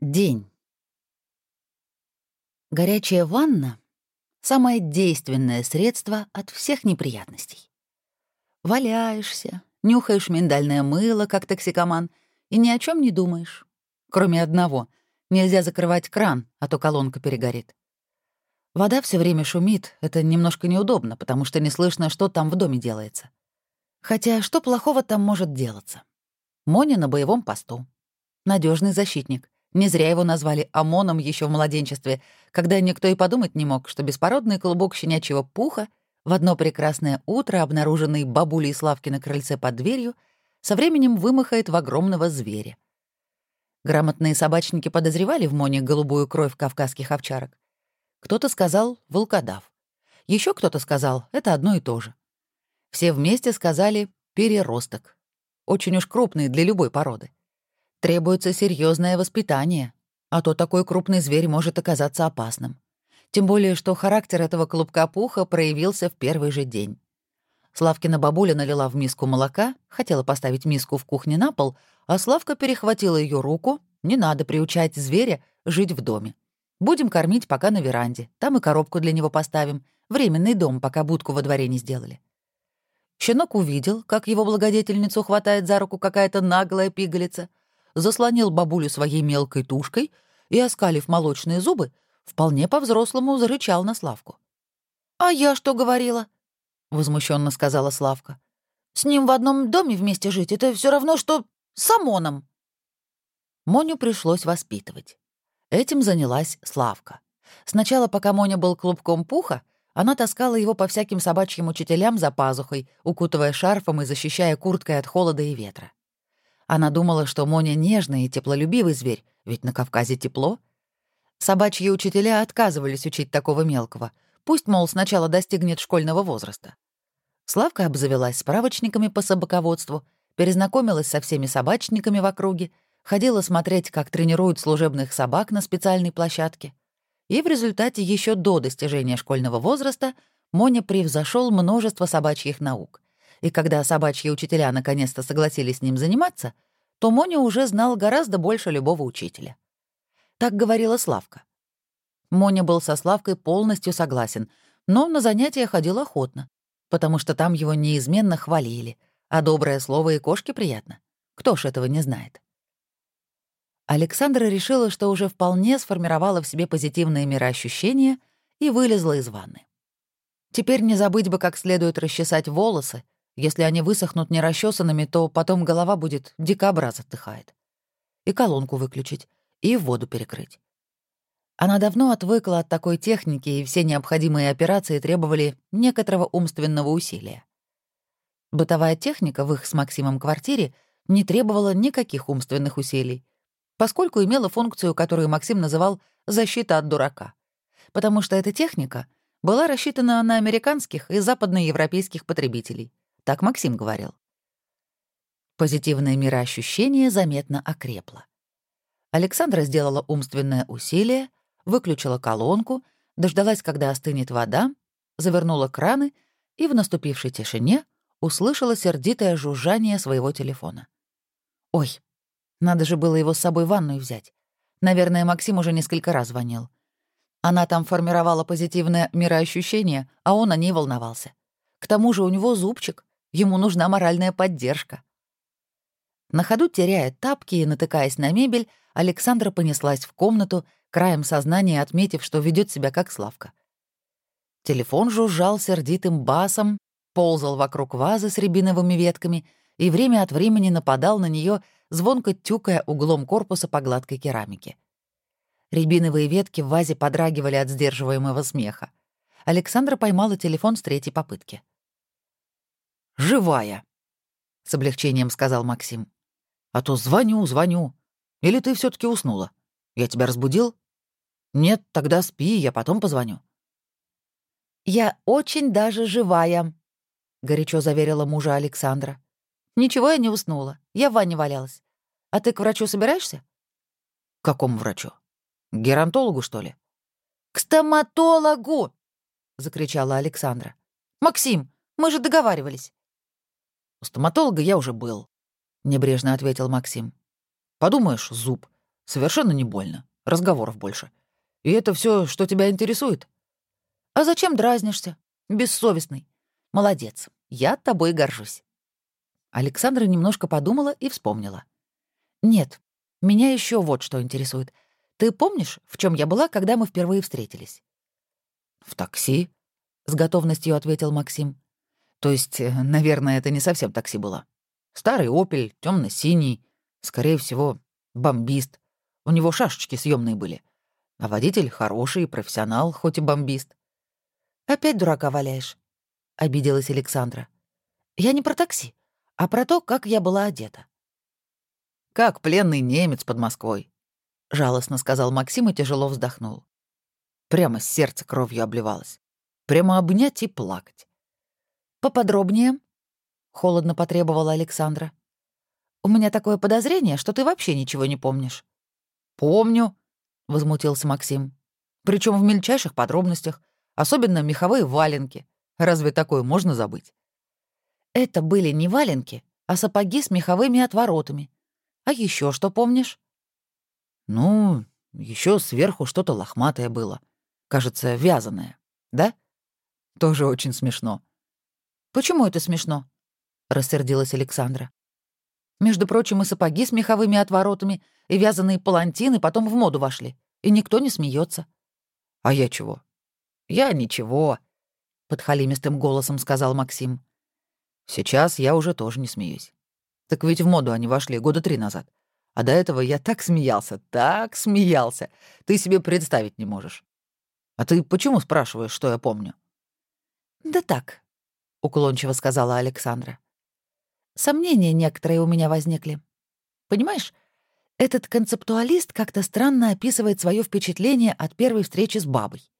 День. Горячая ванна — самое действенное средство от всех неприятностей. Валяешься, нюхаешь миндальное мыло, как токсикоман, и ни о чем не думаешь. Кроме одного — нельзя закрывать кран, а то колонка перегорит. Вода все время шумит, это немножко неудобно, потому что не слышно, что там в доме делается. Хотя что плохого там может делаться? Моня на боевом посту. надежный защитник — не зря его назвали ОМОНом еще в младенчестве, когда никто и подумать не мог, что беспородный клубок щенячьего пуха, в одно прекрасное утро, обнаруженный бабулей Славки на крыльце под дверью, со временем вымахает в огромного зверя. Грамотные собачники подозревали в Моне голубую кровь кавказских овчарок. Кто-то сказал «волкодав». Еще кто-то сказал «это одно и то же». Все вместе сказали «переросток». Очень уж крупный для любой породы. Требуется серьезное воспитание, а то такой крупный зверь может оказаться опасным. Тем более, что характер этого клубка пуха проявился в первый же день. Славкина бабуля налила в миску молока, хотела поставить миску в кухне на пол, а Славка перехватила ее руку. Не надо приучать зверя жить в доме. Будем кормить пока на веранде, там и коробку для него поставим. Временный дом, пока будку во дворе не сделали. Щенок увидел, как его благодетельницу хватает за руку какая-то наглая пигалица, заслонил бабулю своей мелкой тушкой и, оскалив молочные зубы, вполне по-взрослому зарычал на Славку. «А я что говорила?» — возмущенно сказала Славка. «С ним в одном доме вместе жить — это все равно, что с Амоном». Моню пришлось воспитывать. Этим занялась Славка. Сначала, пока Моня был клубком пуха, она таскала его по всяким собачьим учителям за пазухой, укутывая шарфом и защищая курткой от холода и ветра. Она думала, что Моня нежный и теплолюбивый зверь, ведь на Кавказе тепло. Собачьи учителя отказывались учить такого мелкого. Пусть, мол, сначала достигнет школьного возраста. Славка обзавелась справочниками по собаководству, перезнакомилась со всеми собачниками в округе, ходила смотреть, как тренируют служебных собак на специальной площадке. И в результате еще до достижения школьного возраста Моня превзошел множество собачьих наук — и когда собачьи учителя наконец-то согласились с ним заниматься, то Моня уже знал гораздо больше любого учителя. Так говорила Славка. Моня был со Славкой полностью согласен, но на занятия ходил охотно, потому что там его неизменно хвалили, а доброе слово и кошке приятно. Кто ж этого не знает? Александра решила, что уже вполне сформировала в себе позитивные мироощущения и вылезла из ванны. Теперь не забыть бы как следует расчесать волосы, если они высохнут нерасчесанными, то потом голова будет дикобраз отдыхает. И колонку выключить, и воду перекрыть. Она давно отвыкла от такой техники, и все необходимые операции требовали некоторого умственного усилия. Бытовая техника в их с Максимом квартире не требовала никаких умственных усилий, поскольку имела функцию, которую Максим называл «защита от дурака», потому что эта техника была рассчитана на американских и западноевропейских потребителей — так Максим говорил. Позитивное мироощущение заметно окрепло. Александра сделала умственное усилие, выключила колонку, дождалась, когда остынет вода, завернула краны и в наступившей тишине услышала сердитое жужжание своего телефона. «Ой, надо же было его с собой в ванную взять. Наверное, Максим уже несколько раз звонил. Она там формировала позитивное мироощущение, а он о ней волновался. К тому же у него зубчик. Ему нужна моральная поддержка. На ходу, теряя тапки и натыкаясь на мебель, Александра понеслась в комнату, краем сознания отметив, что ведет себя как Славка. Телефон жужжал сердитым басом, ползал вокруг вазы с рябиновыми ветками и время от времени нападал на нее, звонко тюкая углом корпуса по гладкой керамике. Рябиновые ветки в вазе подрагивали от сдерживаемого смеха. Александра поймала телефон с третьей попытки живая», — с облегчением сказал Максим. «А то звоню, звоню. Или ты все таки уснула? Я тебя разбудил?» «Нет, тогда спи, я потом позвоню». «Я очень даже живая», — горячо заверила мужа Александра. «Ничего я не уснула. Я в ванне валялась. А ты к врачу собираешься?» «К какому врачу? К геронтологу, что ли?» «К стоматологу!» — закричала Александра. «Максим, мы же договаривались. «У стоматолога я уже был», — небрежно ответил Максим. «Подумаешь, зуб. Совершенно не больно. Разговоров больше. И это все, что тебя интересует? А зачем дразнишься? Бессовестный. Молодец. Я тобой горжусь. Александра немножко подумала и вспомнила. Нет, меня еще вот что интересует. Ты помнишь, в чем я была, когда мы впервые встретились? В такси, с готовностью ответил Максим. То есть, э, наверное, это не совсем такси было. Старый «Опель», темно синий скорее всего, бомбист. У него шашечки съемные были. А водитель хороший, профессионал, хоть и бомбист. «Опять дурака валяешь», — обиделась Александра. «Я не про такси, а про то, как я была одета». «Как пленный немец под Москвой», — жалостно сказал Максим и тяжело вздохнул. Прямо сердце кровью обливалось. Прямо обнять и плакать. «Поподробнее», — холодно потребовала Александра. «У меня такое подозрение, что ты вообще ничего не помнишь». «Помню», — возмутился Максим. Причем в мельчайших подробностях, особенно меховые валенки. Разве такое можно забыть? Это были не валенки, а сапоги с меховыми отворотами. А еще что помнишь? Ну, еще сверху что-то лохматое было. Кажется, вязаное. Да? Тоже очень смешно. Почему это смешно? рассердилась Александра. Между прочим, и сапоги с меховыми отворотами, и вязаные палантины потом в моду вошли. И никто не смеется. «А я чего?» «Я ничего», — подхалимистым голосом сказал Максим. «Сейчас я уже тоже не смеюсь. Так ведь в моду они вошли года три назад. А до этого я так смеялся, так смеялся. Ты себе представить не можешь. А ты почему спрашиваешь, что я помню?» «Да так», — уклончиво сказала Александра. Сомнения некоторые у меня возникли. Понимаешь, этот концептуалист как-то странно описывает свое впечатление от первой встречи с бабой.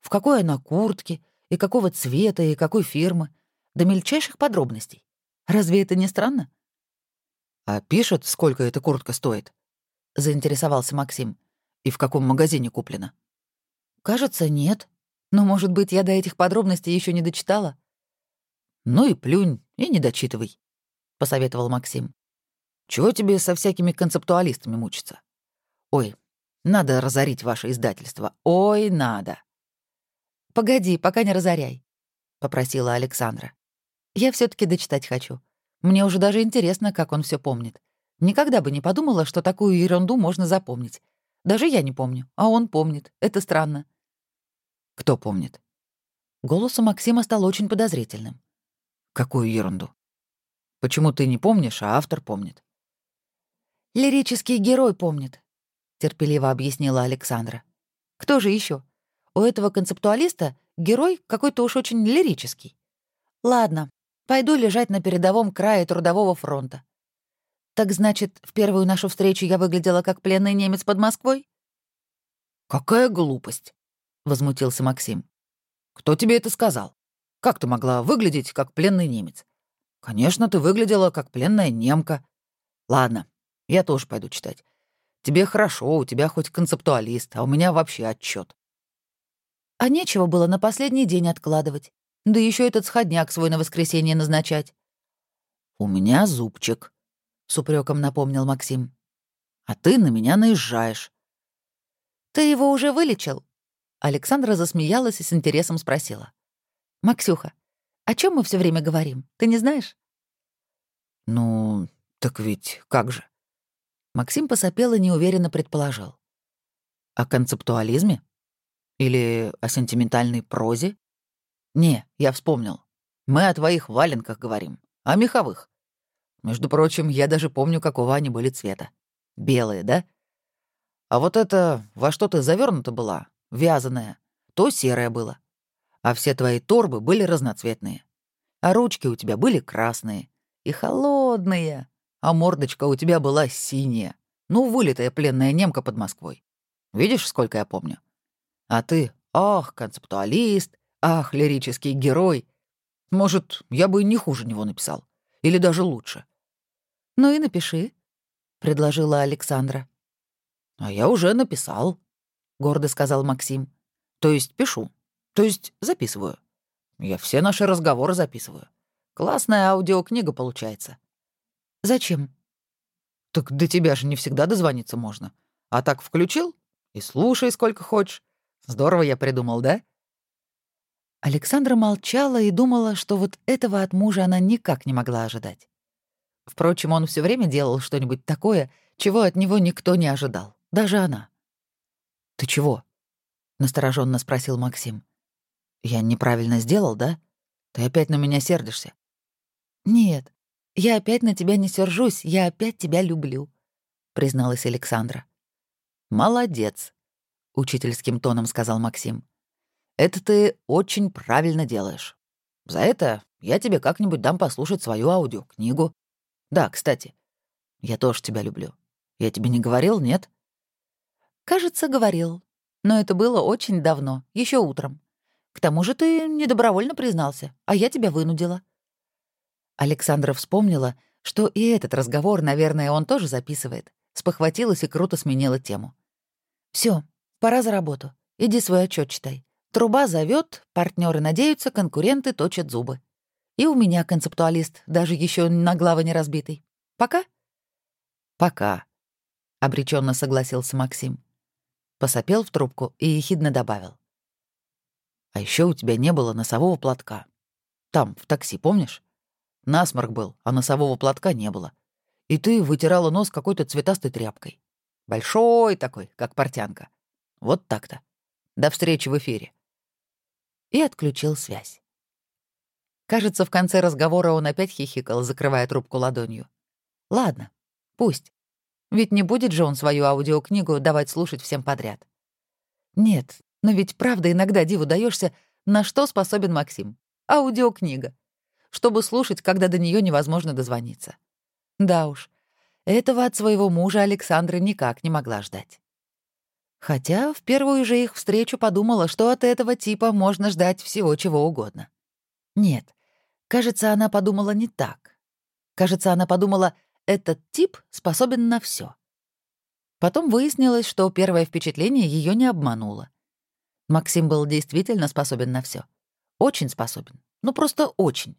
В какой она куртке, и какого цвета, и какой фирмы, до мельчайших подробностей. Разве это не странно? «А пишет, сколько эта куртка стоит?» — заинтересовался Максим. «И в каком магазине куплена?» «Кажется, нет. Но, может быть, я до этих подробностей еще не дочитала?» «Ну и плюнь, и не дочитывай посоветовал Максим. Чего тебе со всякими концептуалистами мучиться? Ой, надо разорить ваше издательство. Ой, надо. Погоди, пока не разоряй, попросила Александра. Я все таки дочитать хочу. Мне уже даже интересно, как он все помнит. Никогда бы не подумала, что такую ерунду можно запомнить. Даже я не помню, а он помнит. Это странно. Кто помнит? Голос у Максима стал очень подозрительным. Какую ерунду? Почему ты не помнишь, а автор помнит? Лирический герой помнит, терпеливо объяснила Александра. Кто же еще? У этого концептуалиста герой какой-то уж очень лирический. Ладно, пойду лежать на передовом крае трудового фронта. Так значит, в первую нашу встречу я выглядела как пленный немец под Москвой? Какая глупость, возмутился Максим. Кто тебе это сказал? Как ты могла выглядеть как пленный немец? Конечно, ты выглядела как пленная немка. Ладно, я тоже пойду читать. Тебе хорошо, у тебя хоть концептуалист, а у меня вообще отчет. А нечего было на последний день откладывать. Да еще этот сходняк свой на воскресенье назначать. У меня зубчик, с упреком напомнил Максим. А ты на меня наезжаешь. Ты его уже вылечил? Александра засмеялась и с интересом спросила. «Максюха, о чем мы все время говорим? Ты не знаешь?» «Ну, так ведь как же?» Максим посопел и неуверенно предположил. «О концептуализме? Или о сентиментальной прозе? Не, я вспомнил. Мы о твоих валенках говорим, о меховых. Между прочим, я даже помню, какого они были цвета. Белые, да? А вот это, во что ты завернута была, вязаное, то серое было а все твои торбы были разноцветные. А ручки у тебя были красные и холодные, а мордочка у тебя была синяя. Ну, вылитая пленная немка под Москвой. Видишь, сколько я помню? А ты, ах, концептуалист, ах, лирический герой. Может, я бы не хуже него написал. Или даже лучше. Ну и напиши, — предложила Александра. А я уже написал, — гордо сказал Максим. То есть пишу. То есть записываю. Я все наши разговоры записываю. Классная аудиокнига получается. Зачем? Так до тебя же не всегда дозвониться можно. А так включил и слушай сколько хочешь. Здорово я придумал, да?» Александра молчала и думала, что вот этого от мужа она никак не могла ожидать. Впрочем, он все время делал что-нибудь такое, чего от него никто не ожидал, даже она. «Ты чего?» — настороженно спросил Максим. «Я неправильно сделал, да? Ты опять на меня сердишься?» «Нет, я опять на тебя не сержусь, я опять тебя люблю», — призналась Александра. «Молодец», — учительским тоном сказал Максим. «Это ты очень правильно делаешь. За это я тебе как-нибудь дам послушать свою аудиокнигу. Да, кстати, я тоже тебя люблю. Я тебе не говорил, нет?» «Кажется, говорил. Но это было очень давно, еще утром. К тому же ты недобровольно признался, а я тебя вынудила». Александра вспомнила, что и этот разговор, наверное, он тоже записывает. Спохватилась и круто сменила тему. Все, пора за работу. Иди свой отчет читай. Труба зовет, партнеры надеются, конкуренты точат зубы. И у меня концептуалист, даже еще на главы не разбитый. Пока? Пока, обреченно согласился Максим. Посопел в трубку и ехидно добавил. А еще у тебя не было носового платка. Там, в такси, помнишь? Насморк был, а носового платка не было. И ты вытирала нос какой-то цветастой тряпкой. Большой такой, как портянка. Вот так-то. До встречи в эфире. И отключил связь. Кажется, в конце разговора он опять хихикал, закрывая трубку ладонью. Ладно, пусть. Ведь не будет же он свою аудиокнигу давать слушать всем подряд. Нет, но ведь правда иногда диву даешься, на что способен Максим. Аудиокнига чтобы слушать, когда до нее невозможно дозвониться. Да уж, этого от своего мужа Александра никак не могла ждать. Хотя в первую же их встречу подумала, что от этого типа можно ждать всего чего угодно. Нет, кажется, она подумала не так. Кажется, она подумала, этот тип способен на все. Потом выяснилось, что первое впечатление ее не обмануло. Максим был действительно способен на все. Очень способен. Ну, просто очень.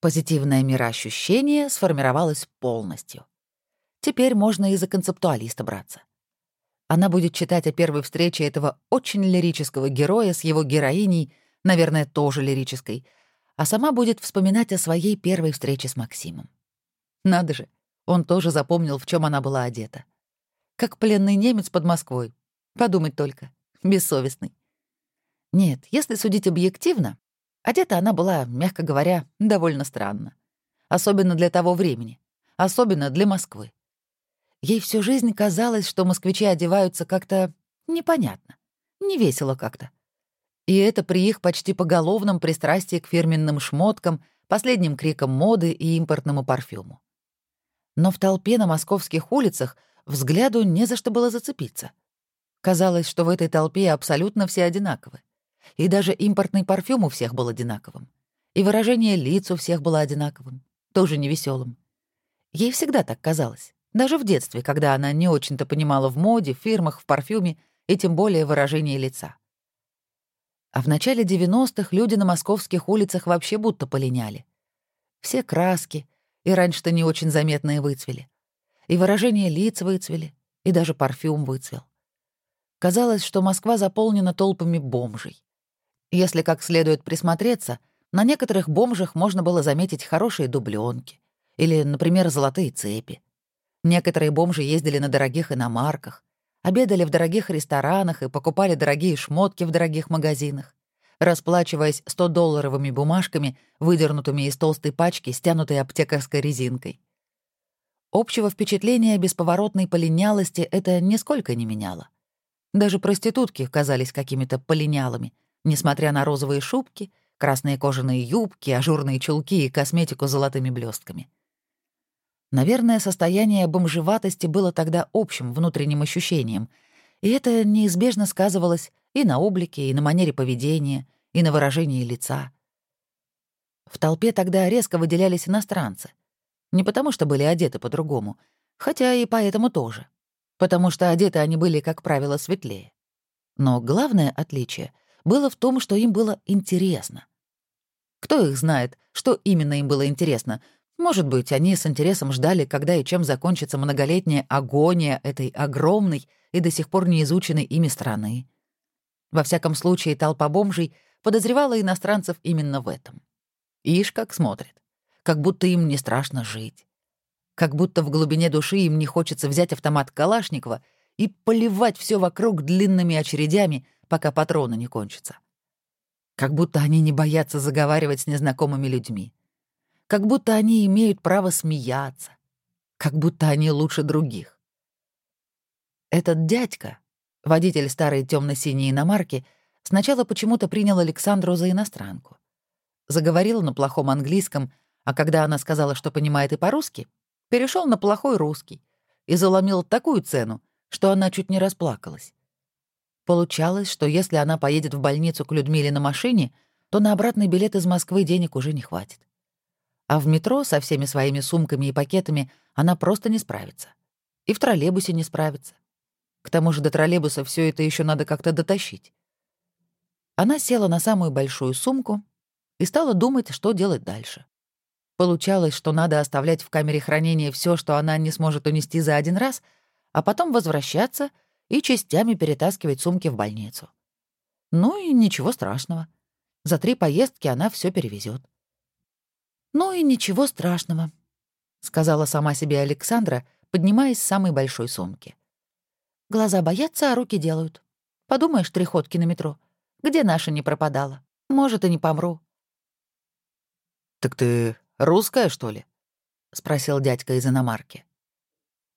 Позитивное мироощущение сформировалось полностью. Теперь можно и за концептуалиста браться. Она будет читать о первой встрече этого очень лирического героя с его героиней, наверное, тоже лирической, а сама будет вспоминать о своей первой встрече с Максимом. Надо же, он тоже запомнил, в чем она была одета. Как пленный немец под Москвой. Подумать только. Бессовестный. Нет, если судить объективно, Одета она была, мягко говоря, довольно странно. Особенно для того времени. Особенно для Москвы. Ей всю жизнь казалось, что москвичи одеваются как-то непонятно, не весело как-то. И это при их почти поголовном пристрастии к фирменным шмоткам, последним крикам моды и импортному парфюму. Но в толпе на московских улицах взгляду не за что было зацепиться. Казалось, что в этой толпе абсолютно все одинаковы. И даже импортный парфюм у всех был одинаковым. И выражение лиц у всех было одинаковым, тоже невеселым. Ей всегда так казалось. Даже в детстве, когда она не очень-то понимала в моде, в фирмах, в парфюме и тем более выражение лица. А в начале 90-х люди на московских улицах вообще будто полиняли. Все краски, и раньше-то не очень заметные выцвели. И выражение лиц выцвели, и даже парфюм выцвел. Казалось, что Москва заполнена толпами бомжей. Если как следует присмотреться, на некоторых бомжах можно было заметить хорошие дубленки или, например, золотые цепи. Некоторые бомжи ездили на дорогих иномарках, обедали в дорогих ресторанах и покупали дорогие шмотки в дорогих магазинах, расплачиваясь 100-долларовыми бумажками, выдернутыми из толстой пачки, стянутой аптекарской резинкой. Общего впечатления бесповоротной полинялости это нисколько не меняло. Даже проститутки казались какими-то полинялыми — несмотря на розовые шубки, красные кожаные юбки, ажурные чулки и косметику с золотыми блестками. Наверное, состояние бомжеватости было тогда общим внутренним ощущением, и это неизбежно сказывалось и на облике, и на манере поведения, и на выражении лица. В толпе тогда резко выделялись иностранцы. Не потому, что были одеты по-другому, хотя и поэтому тоже. Потому что одеты они были, как правило, светлее. Но главное отличие — было в том, что им было интересно. Кто их знает, что именно им было интересно? Может быть, они с интересом ждали, когда и чем закончится многолетняя агония этой огромной и до сих пор не изученной ими страны. Во всяком случае, толпа бомжей подозревала иностранцев именно в этом. Ишь, как смотрит. Как будто им не страшно жить. Как будто в глубине души им не хочется взять автомат Калашникова и поливать все вокруг длинными очередями, пока патроны не кончатся. Как будто они не боятся заговаривать с незнакомыми людьми. Как будто они имеют право смеяться. Как будто они лучше других. Этот дядька, водитель старой темно синей иномарки, сначала почему-то принял Александру за иностранку. Заговорил на плохом английском, а когда она сказала, что понимает и по-русски, перешел на плохой русский и заломил такую цену, что она чуть не расплакалась. Получалось, что если она поедет в больницу к Людмиле на машине, то на обратный билет из Москвы денег уже не хватит. А в метро со всеми своими сумками и пакетами она просто не справится. И в троллейбусе не справится. К тому же до троллейбуса все это еще надо как-то дотащить. Она села на самую большую сумку и стала думать, что делать дальше. Получалось, что надо оставлять в камере хранения все, что она не сможет унести за один раз, а потом возвращаться и частями перетаскивать сумки в больницу. Ну и ничего страшного. За три поездки она все перевезет. «Ну и ничего страшного», — сказала сама себе Александра, поднимаясь с самой большой сумки. «Глаза боятся, а руки делают. Подумаешь, три на метро. Где наша не пропадала? Может, и не помру». «Так ты русская, что ли?» — спросил дядька из иномарки.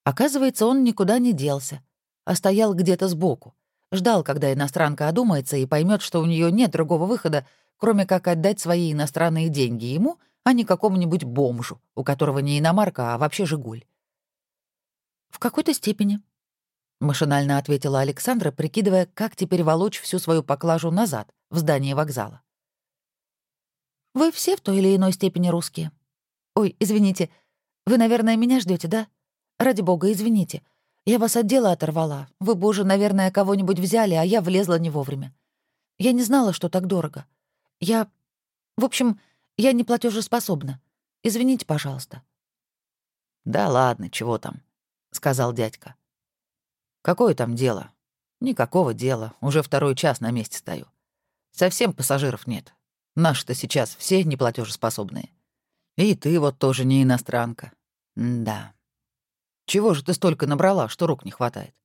Оказывается, он никуда не делся, а стоял где-то сбоку, ждал, когда иностранка одумается и поймет, что у нее нет другого выхода, кроме как отдать свои иностранные деньги ему, а не какому-нибудь бомжу, у которого не иномарка, а вообще «Жигуль». «В какой-то степени», — машинально ответила Александра, прикидывая, как теперь волочь всю свою поклажу назад, в здание вокзала. «Вы все в той или иной степени русские? Ой, извините, вы, наверное, меня ждете, да? Ради бога, извините. Я вас от дела оторвала. Вы бы уже, наверное, кого-нибудь взяли, а я влезла не вовремя. Я не знала, что так дорого. Я... В общем, я не платежеспособна. Извините, пожалуйста». «Да ладно, чего там?» — сказал дядька. «Какое там дело? Никакого дела. Уже второй час на месте стою. Совсем пассажиров нет. Наши-то сейчас все неплатежеспособные. И ты вот тоже не иностранка. Да. Чего же ты столько набрала, что рук не хватает?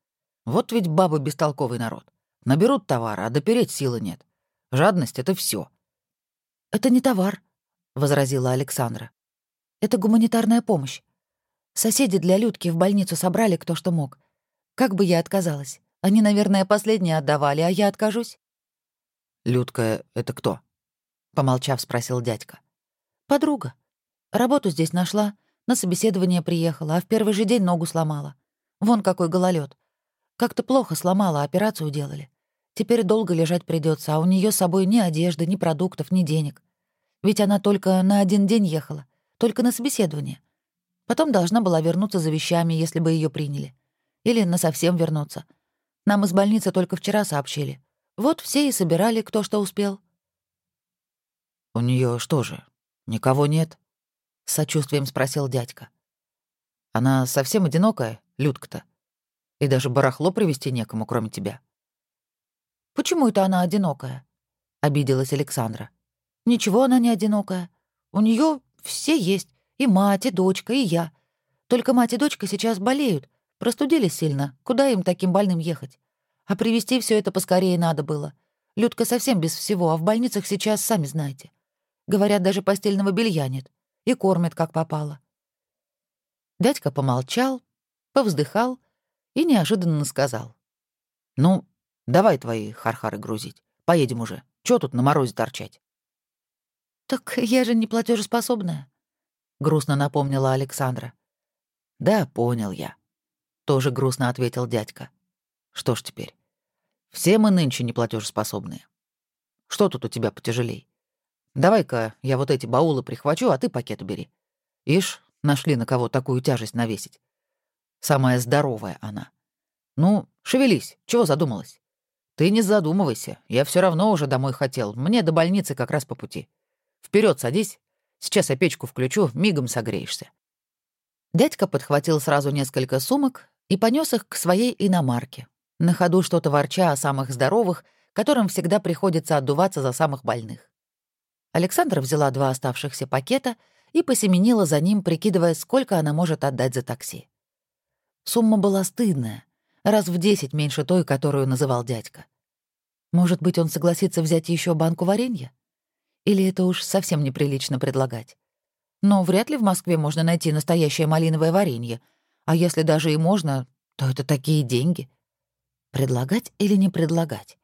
Вот ведь бабы бестолковый народ. Наберут товара, а допереть силы нет. Жадность — это все. «Это не товар», — возразила Александра. «Это гуманитарная помощь. Соседи для Людки в больницу собрали кто что мог. Как бы я отказалась? Они, наверное, последние отдавали, а я откажусь?» «Людка — это кто?» — помолчав, спросил дядька. «Подруга. Работу здесь нашла, на собеседование приехала, а в первый же день ногу сломала. Вон какой гололед. Как-то плохо сломала, операцию делали. Теперь долго лежать придется, а у нее с собой ни одежды, ни продуктов, ни денег. Ведь она только на один день ехала, только на собеседование. Потом должна была вернуться за вещами, если бы ее приняли. Или насовсем вернуться. Нам из больницы только вчера сообщили. Вот все и собирали, кто что успел. «У нее что же, никого нет?» — с сочувствием спросил дядька. «Она совсем одинокая, Людка-то? И даже барахло привезти некому, кроме тебя?» «Почему это она одинокая?» — обиделась Александра. «Ничего она не одинокая. У нее все есть. И мать, и дочка, и я. Только мать и дочка сейчас болеют. Простудились сильно. Куда им таким больным ехать? А привезти все это поскорее надо было. Людка совсем без всего, а в больницах сейчас, сами знаете. Говорят, даже постельного белья нет. И кормят, как попало». Дядька помолчал, повздыхал и неожиданно сказал. «Ну, Давай твои хархары грузить. Поедем уже. Чё тут на морозе торчать?» «Так я же не платежеспособная», — грустно напомнила Александра. «Да, понял я», — тоже грустно ответил дядька. «Что ж теперь? Все мы нынче неплатежеспособные. Что тут у тебя потяжелей? Давай-ка я вот эти баулы прихвачу, а ты пакет убери. Ишь, нашли на кого такую тяжесть навесить. Самая здоровая она. Ну, шевелись, чего задумалась?» Ты не задумывайся, я все равно уже домой хотел. Мне до больницы как раз по пути. Вперед садись. Сейчас я печку включу, мигом согреешься». Дядька подхватил сразу несколько сумок и понес их к своей иномарке, на ходу что-то ворча о самых здоровых, которым всегда приходится отдуваться за самых больных. Александра взяла два оставшихся пакета и посеменила за ним, прикидывая, сколько она может отдать за такси. Сумма была стыдная, раз в десять меньше той, которую называл дядька. Может быть, он согласится взять еще банку варенья? Или это уж совсем неприлично предлагать? Но вряд ли в Москве можно найти настоящее малиновое варенье. А если даже и можно, то это такие деньги. Предлагать или не предлагать?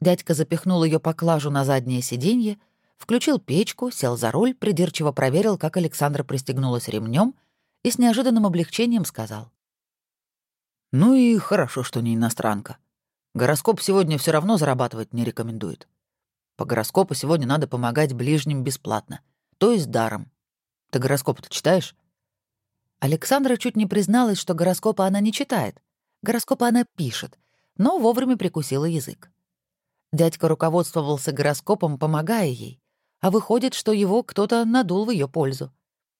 Дядька запихнул ее поклажу на заднее сиденье, включил печку, сел за руль, придирчиво проверил, как Александра пристегнулась ремнем и с неожиданным облегчением сказал. «Ну и хорошо, что не иностранка. Гороскоп сегодня все равно зарабатывать не рекомендует. По гороскопу сегодня надо помогать ближним бесплатно, то есть даром. Ты гороскоп-то читаешь?» Александра чуть не призналась, что гороскопа она не читает. Гороскопа она пишет, но вовремя прикусила язык. Дядька руководствовался гороскопом, помогая ей, а выходит, что его кто-то надул в ее пользу.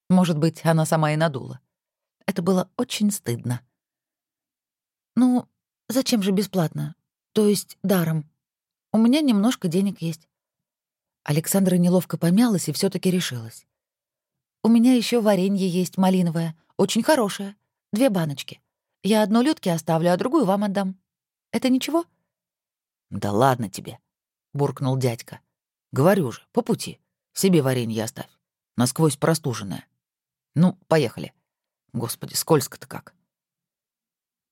Может быть, она сама и надула. Это было очень стыдно. «Ну, зачем же бесплатно? То есть даром? У меня немножко денег есть». Александра неловко помялась и все таки решилась. «У меня еще варенье есть малиновое, очень хорошее. Две баночки. Я одну Людке оставлю, а другую вам отдам. Это ничего?» «Да ладно тебе», — буркнул дядька. «Говорю же, по пути. Себе варенье оставь. Насквозь простуженное. Ну, поехали. Господи, скользко-то как».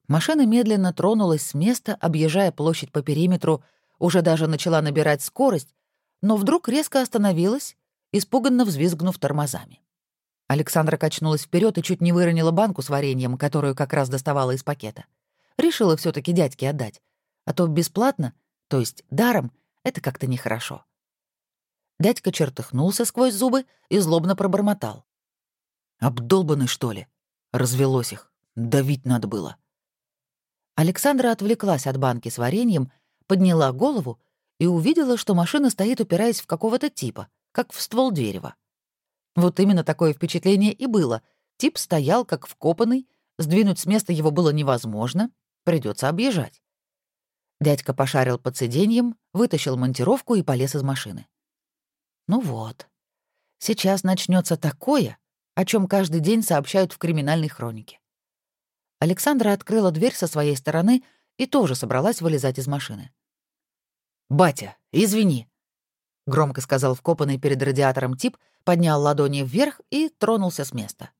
Машина медленно тронулась с места, объезжая площадь по периметру, уже даже начала набирать скорость, но вдруг резко остановилась, испуганно взвизгнув тормозами. Александра качнулась вперед и чуть не выронила банку с вареньем, которую как раз доставала из пакета. Решила все таки дядьке отдать. А то бесплатно то есть даром, это как-то нехорошо. Дядька чертыхнулся сквозь зубы и злобно пробормотал. «Обдолбанный, что ли?» Развелось их. Давить надо было. Александра отвлеклась от банки с вареньем, подняла голову и увидела, что машина стоит, упираясь в какого-то типа, как в ствол дерева. Вот именно такое впечатление и было. Тип стоял, как вкопанный, сдвинуть с места его было невозможно, придется объезжать. Дядька пошарил под сиденьем, вытащил монтировку и полез из машины. Ну вот. Сейчас начнется такое, о чем каждый день сообщают в криминальной хронике. Александра открыла дверь со своей стороны и тоже собралась вылезать из машины. «Батя, извини», — громко сказал вкопанный перед радиатором тип, поднял ладони вверх и тронулся с места.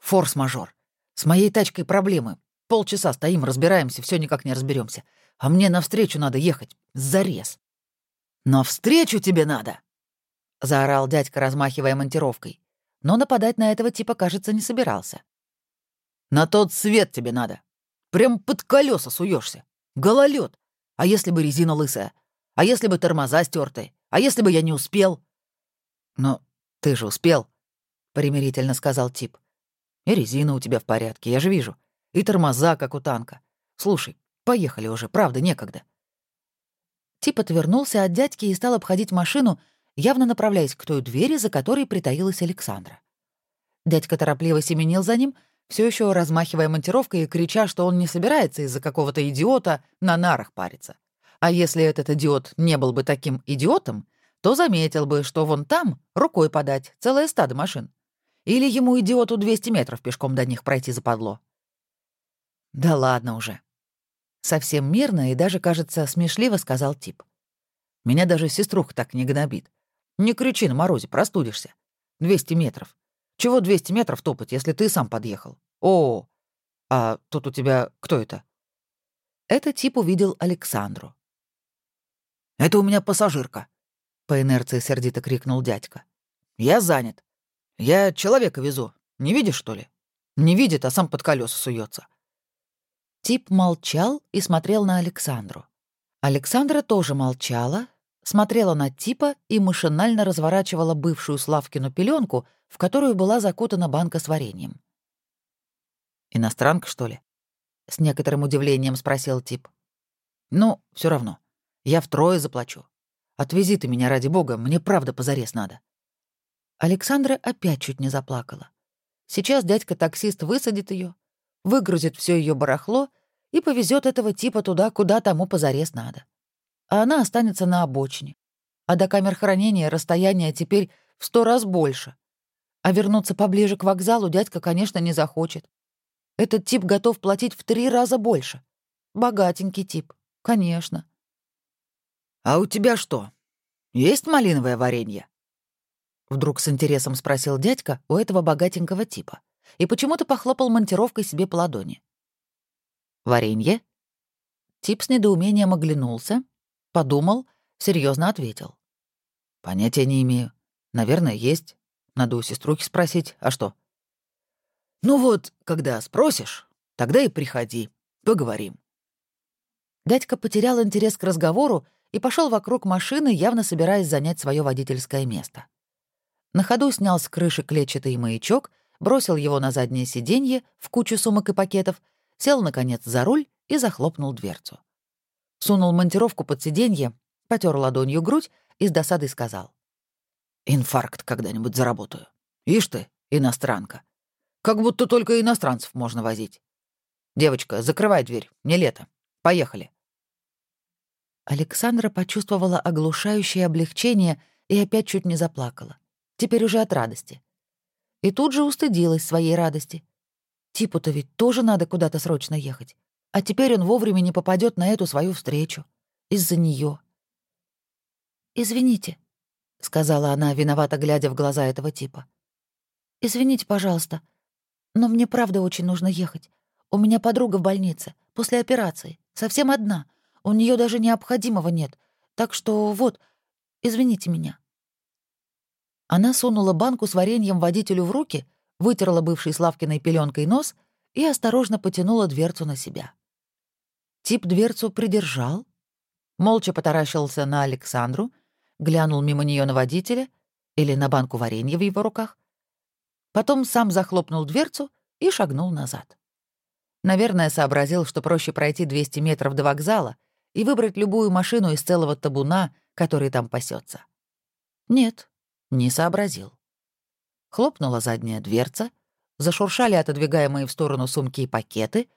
«Форс-мажор. С моей тачкой проблемы. Полчаса стоим, разбираемся, все никак не разберемся а мне навстречу надо ехать. Зарез. «Навстречу тебе надо!» — заорал дядька, размахивая монтировкой. Но нападать на этого типа, кажется, не собирался. «На тот свет тебе надо. Прям под колеса суешься. Гололед. А если бы резина лысая? А если бы тормоза стертые? А если бы я не успел?» «Но ты же успел», — примирительно сказал тип. «И резина у тебя в порядке, я же вижу. И тормоза, как у танка. Слушай, Поехали уже, правда, некогда». Тип отвернулся от дядьки и стал обходить машину, явно направляясь к той двери, за которой притаилась Александра. Дядька торопливо семенил за ним, все еще размахивая монтировкой и крича, что он не собирается из-за какого-то идиота на нарах париться. А если этот идиот не был бы таким идиотом, то заметил бы, что вон там рукой подать целое стадо машин. Или ему, идиоту, 200 метров пешком до них пройти западло. Да ладно уже. Совсем мирно и даже, кажется, смешливо сказал тип. «Меня даже сеструха так не гнобит. Не кричи на морозе, простудишься. 200 метров. Чего 200 метров топать, если ты сам подъехал? О, а тут у тебя кто это?» Это тип увидел Александру. «Это у меня пассажирка», — по инерции сердито крикнул дядька. «Я занят. Я человека везу. Не видишь, что ли? Не видит, а сам под колеса суется. Тип молчал и смотрел на Александру. Александра тоже молчала, смотрела на типа и машинально разворачивала бывшую Славкину пеленку, в которую была закутана банка с вареньем. «Иностранка, что ли?» — с некоторым удивлением спросил тип. «Ну, все равно. Я втрое заплачу. Отвези ты меня ради бога, мне правда позарез надо». Александра опять чуть не заплакала. Сейчас дядька-таксист высадит ее, выгрузит все ее барахло и повезет этого типа туда, куда тому позарез надо. А она останется на обочине. А до камер хранения расстояние теперь в сто раз больше. А вернуться поближе к вокзалу дядька, конечно, не захочет. Этот тип готов платить в три раза больше. Богатенький тип, конечно. «А у тебя что, есть малиновое варенье?» Вдруг с интересом спросил дядька у этого богатенького типа и почему-то похлопал монтировкой себе по ладони. «Варенье?» Тип с недоумением оглянулся, подумал, серьезно ответил. «Понятия не имею. Наверное, есть. Надо у сеструхи спросить. А что?» «Ну вот, когда спросишь, тогда и приходи. Поговорим». Дядька потерял интерес к разговору и пошел вокруг машины, явно собираясь занять свое водительское место. На ходу снял с крыши клетчатый маячок, бросил его на заднее сиденье в кучу сумок и пакетов, сел, наконец, за руль и захлопнул дверцу. Сунул монтировку под сиденье, потер ладонью грудь и с досадой сказал. «Инфаркт когда-нибудь заработаю. Ишь ты, иностранка. Как будто только иностранцев можно возить. Девочка, закрывай дверь, не лето. Поехали». Александра почувствовала оглушающее облегчение и опять чуть не заплакала теперь уже от радости. И тут же устыдилась своей радости. Типу-то ведь тоже надо куда-то срочно ехать. А теперь он вовремя не попадет на эту свою встречу. Из-за нее. «Извините», — сказала она, виновато глядя в глаза этого типа. «Извините, пожалуйста, но мне правда очень нужно ехать. У меня подруга в больнице, после операции, совсем одна. У нее даже необходимого нет. Так что вот, извините меня». Она сунула банку с вареньем водителю в руки, вытерла бывший Славкиной пеленкой нос и осторожно потянула дверцу на себя. Тип дверцу придержал, молча потаращился на Александру, глянул мимо нее на водителя или на банку варенья в его руках, потом сам захлопнул дверцу и шагнул назад. Наверное, сообразил, что проще пройти 200 метров до вокзала и выбрать любую машину из целого табуна, который там пасется. Нет, не сообразил. Хлопнула задняя дверца, зашуршали отодвигаемые в сторону сумки и пакеты.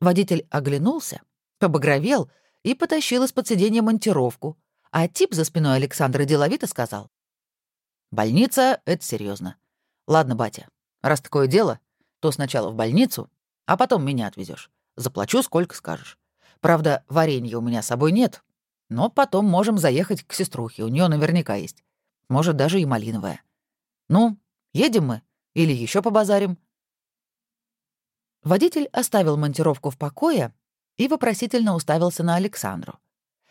Водитель оглянулся, побагровел и потащил из-под сиденья монтировку, а тип за спиной Александра деловито сказал. «Больница — это серьезно. Ладно, батя, раз такое дело, то сначала в больницу, а потом меня отвезешь. Заплачу, сколько скажешь. Правда, варенья у меня с собой нет, но потом можем заехать к сеструхе, у нее наверняка есть. Может, даже и малиновая. Ну, едем мы или еще побазарим?» Водитель оставил монтировку в покое и вопросительно уставился на Александру.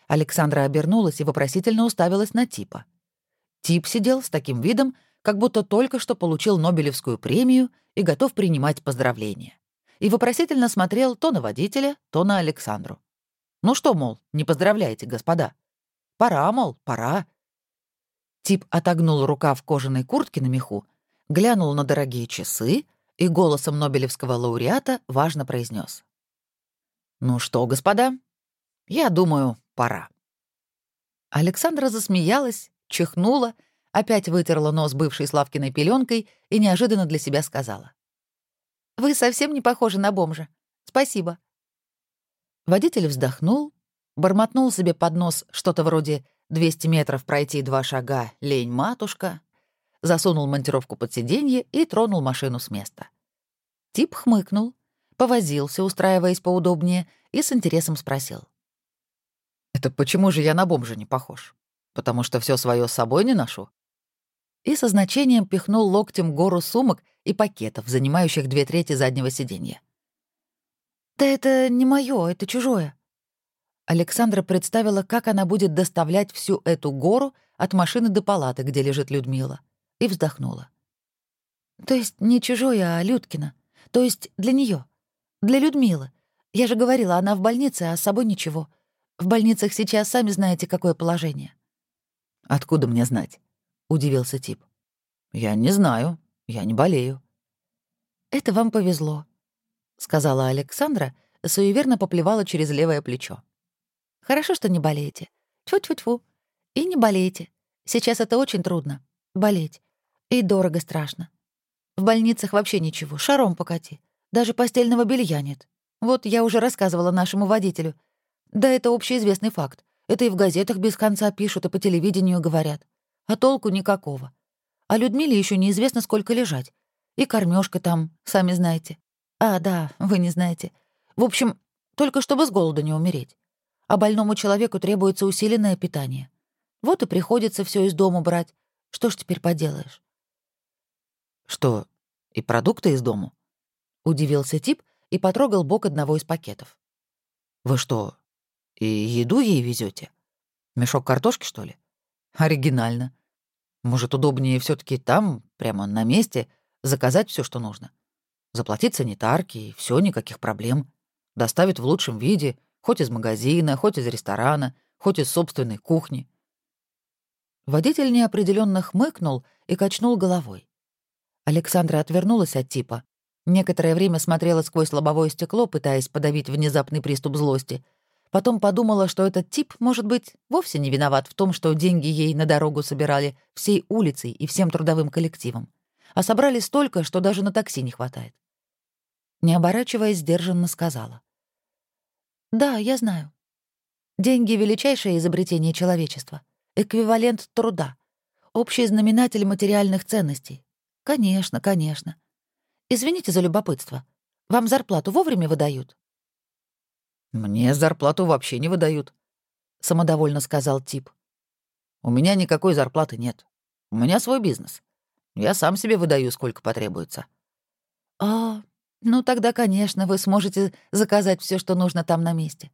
Александра обернулась и вопросительно уставилась на Типа. Тип сидел с таким видом, как будто только что получил Нобелевскую премию и готов принимать поздравления. И вопросительно смотрел то на водителя, то на Александру. «Ну что, мол, не поздравляете, господа? Пора, мол, пора. Тип отогнул рукав кожаной куртки на меху, глянул на дорогие часы и голосом Нобелевского лауреата важно произнес: «Ну что, господа, я думаю, пора». Александра засмеялась, чихнула, опять вытерла нос бывшей Славкиной пеленкой и неожиданно для себя сказала. «Вы совсем не похожи на бомжа. Спасибо». Водитель вздохнул, бормотнул себе под нос что-то вроде 200 метров пройти два шага — лень, матушка. Засунул монтировку под сиденье и тронул машину с места. Тип хмыкнул, повозился, устраиваясь поудобнее, и с интересом спросил. «Это почему же я на бомжа не похож? Потому что все свое с собой не ношу?» И со значением пихнул локтем гору сумок и пакетов, занимающих две трети заднего сиденья. «Да это не мое, это чужое», Александра представила, как она будет доставлять всю эту гору от машины до палаты, где лежит Людмила, и вздохнула. «То есть не чужое, а Людкина. То есть для нее, Для Людмилы. Я же говорила, она в больнице, а с собой ничего. В больницах сейчас сами знаете, какое положение». «Откуда мне знать?» — удивился тип. «Я не знаю. Я не болею». «Это вам повезло», — сказала Александра, суеверно поплевала через левое плечо. Хорошо, что не болеете. Тьфу-тьфу-тьфу. И не болейте. Сейчас это очень трудно. Болеть. И дорого страшно. В больницах вообще ничего, шаром покати. Даже постельного белья нет. Вот я уже рассказывала нашему водителю. Да это общеизвестный факт. Это и в газетах без конца пишут, и по телевидению говорят. А толку никакого. А Людмиле еще неизвестно, сколько лежать. И кормежка там, сами знаете. А, да, вы не знаете. В общем, только чтобы с голоду не умереть. А больному человеку требуется усиленное питание. Вот и приходится все из дома брать. Что ж теперь поделаешь? Что, и продукты из дому? Удивился тип и потрогал бок одного из пакетов. Вы что, и еду ей везете? Мешок картошки, что ли? Оригинально. Может, удобнее все таки там, прямо на месте, заказать все, что нужно. Заплатить санитарке, и все, никаких проблем. Доставят в лучшем виде, хоть из магазина, хоть из ресторана, хоть из собственной кухни. Водитель неопределенно хмыкнул и качнул головой. Александра отвернулась от типа. Некоторое время смотрела сквозь лобовое стекло, пытаясь подавить внезапный приступ злости. Потом подумала, что этот тип, может быть, вовсе не виноват в том, что деньги ей на дорогу собирали всей улицей и всем трудовым коллективом. А собрали столько, что даже на такси не хватает. Не оборачиваясь, сдержанно сказала. «Да, я знаю. Деньги — величайшее изобретение человечества, эквивалент труда, общий знаменатель материальных ценностей. Конечно, конечно. Извините за любопытство. Вам зарплату вовремя выдают?» «Мне зарплату вообще не выдают», — самодовольно сказал тип. «У меня никакой зарплаты нет. У меня свой бизнес. Я сам себе выдаю, сколько потребуется». «А, ну тогда, конечно, вы сможете заказать все, что нужно там на месте.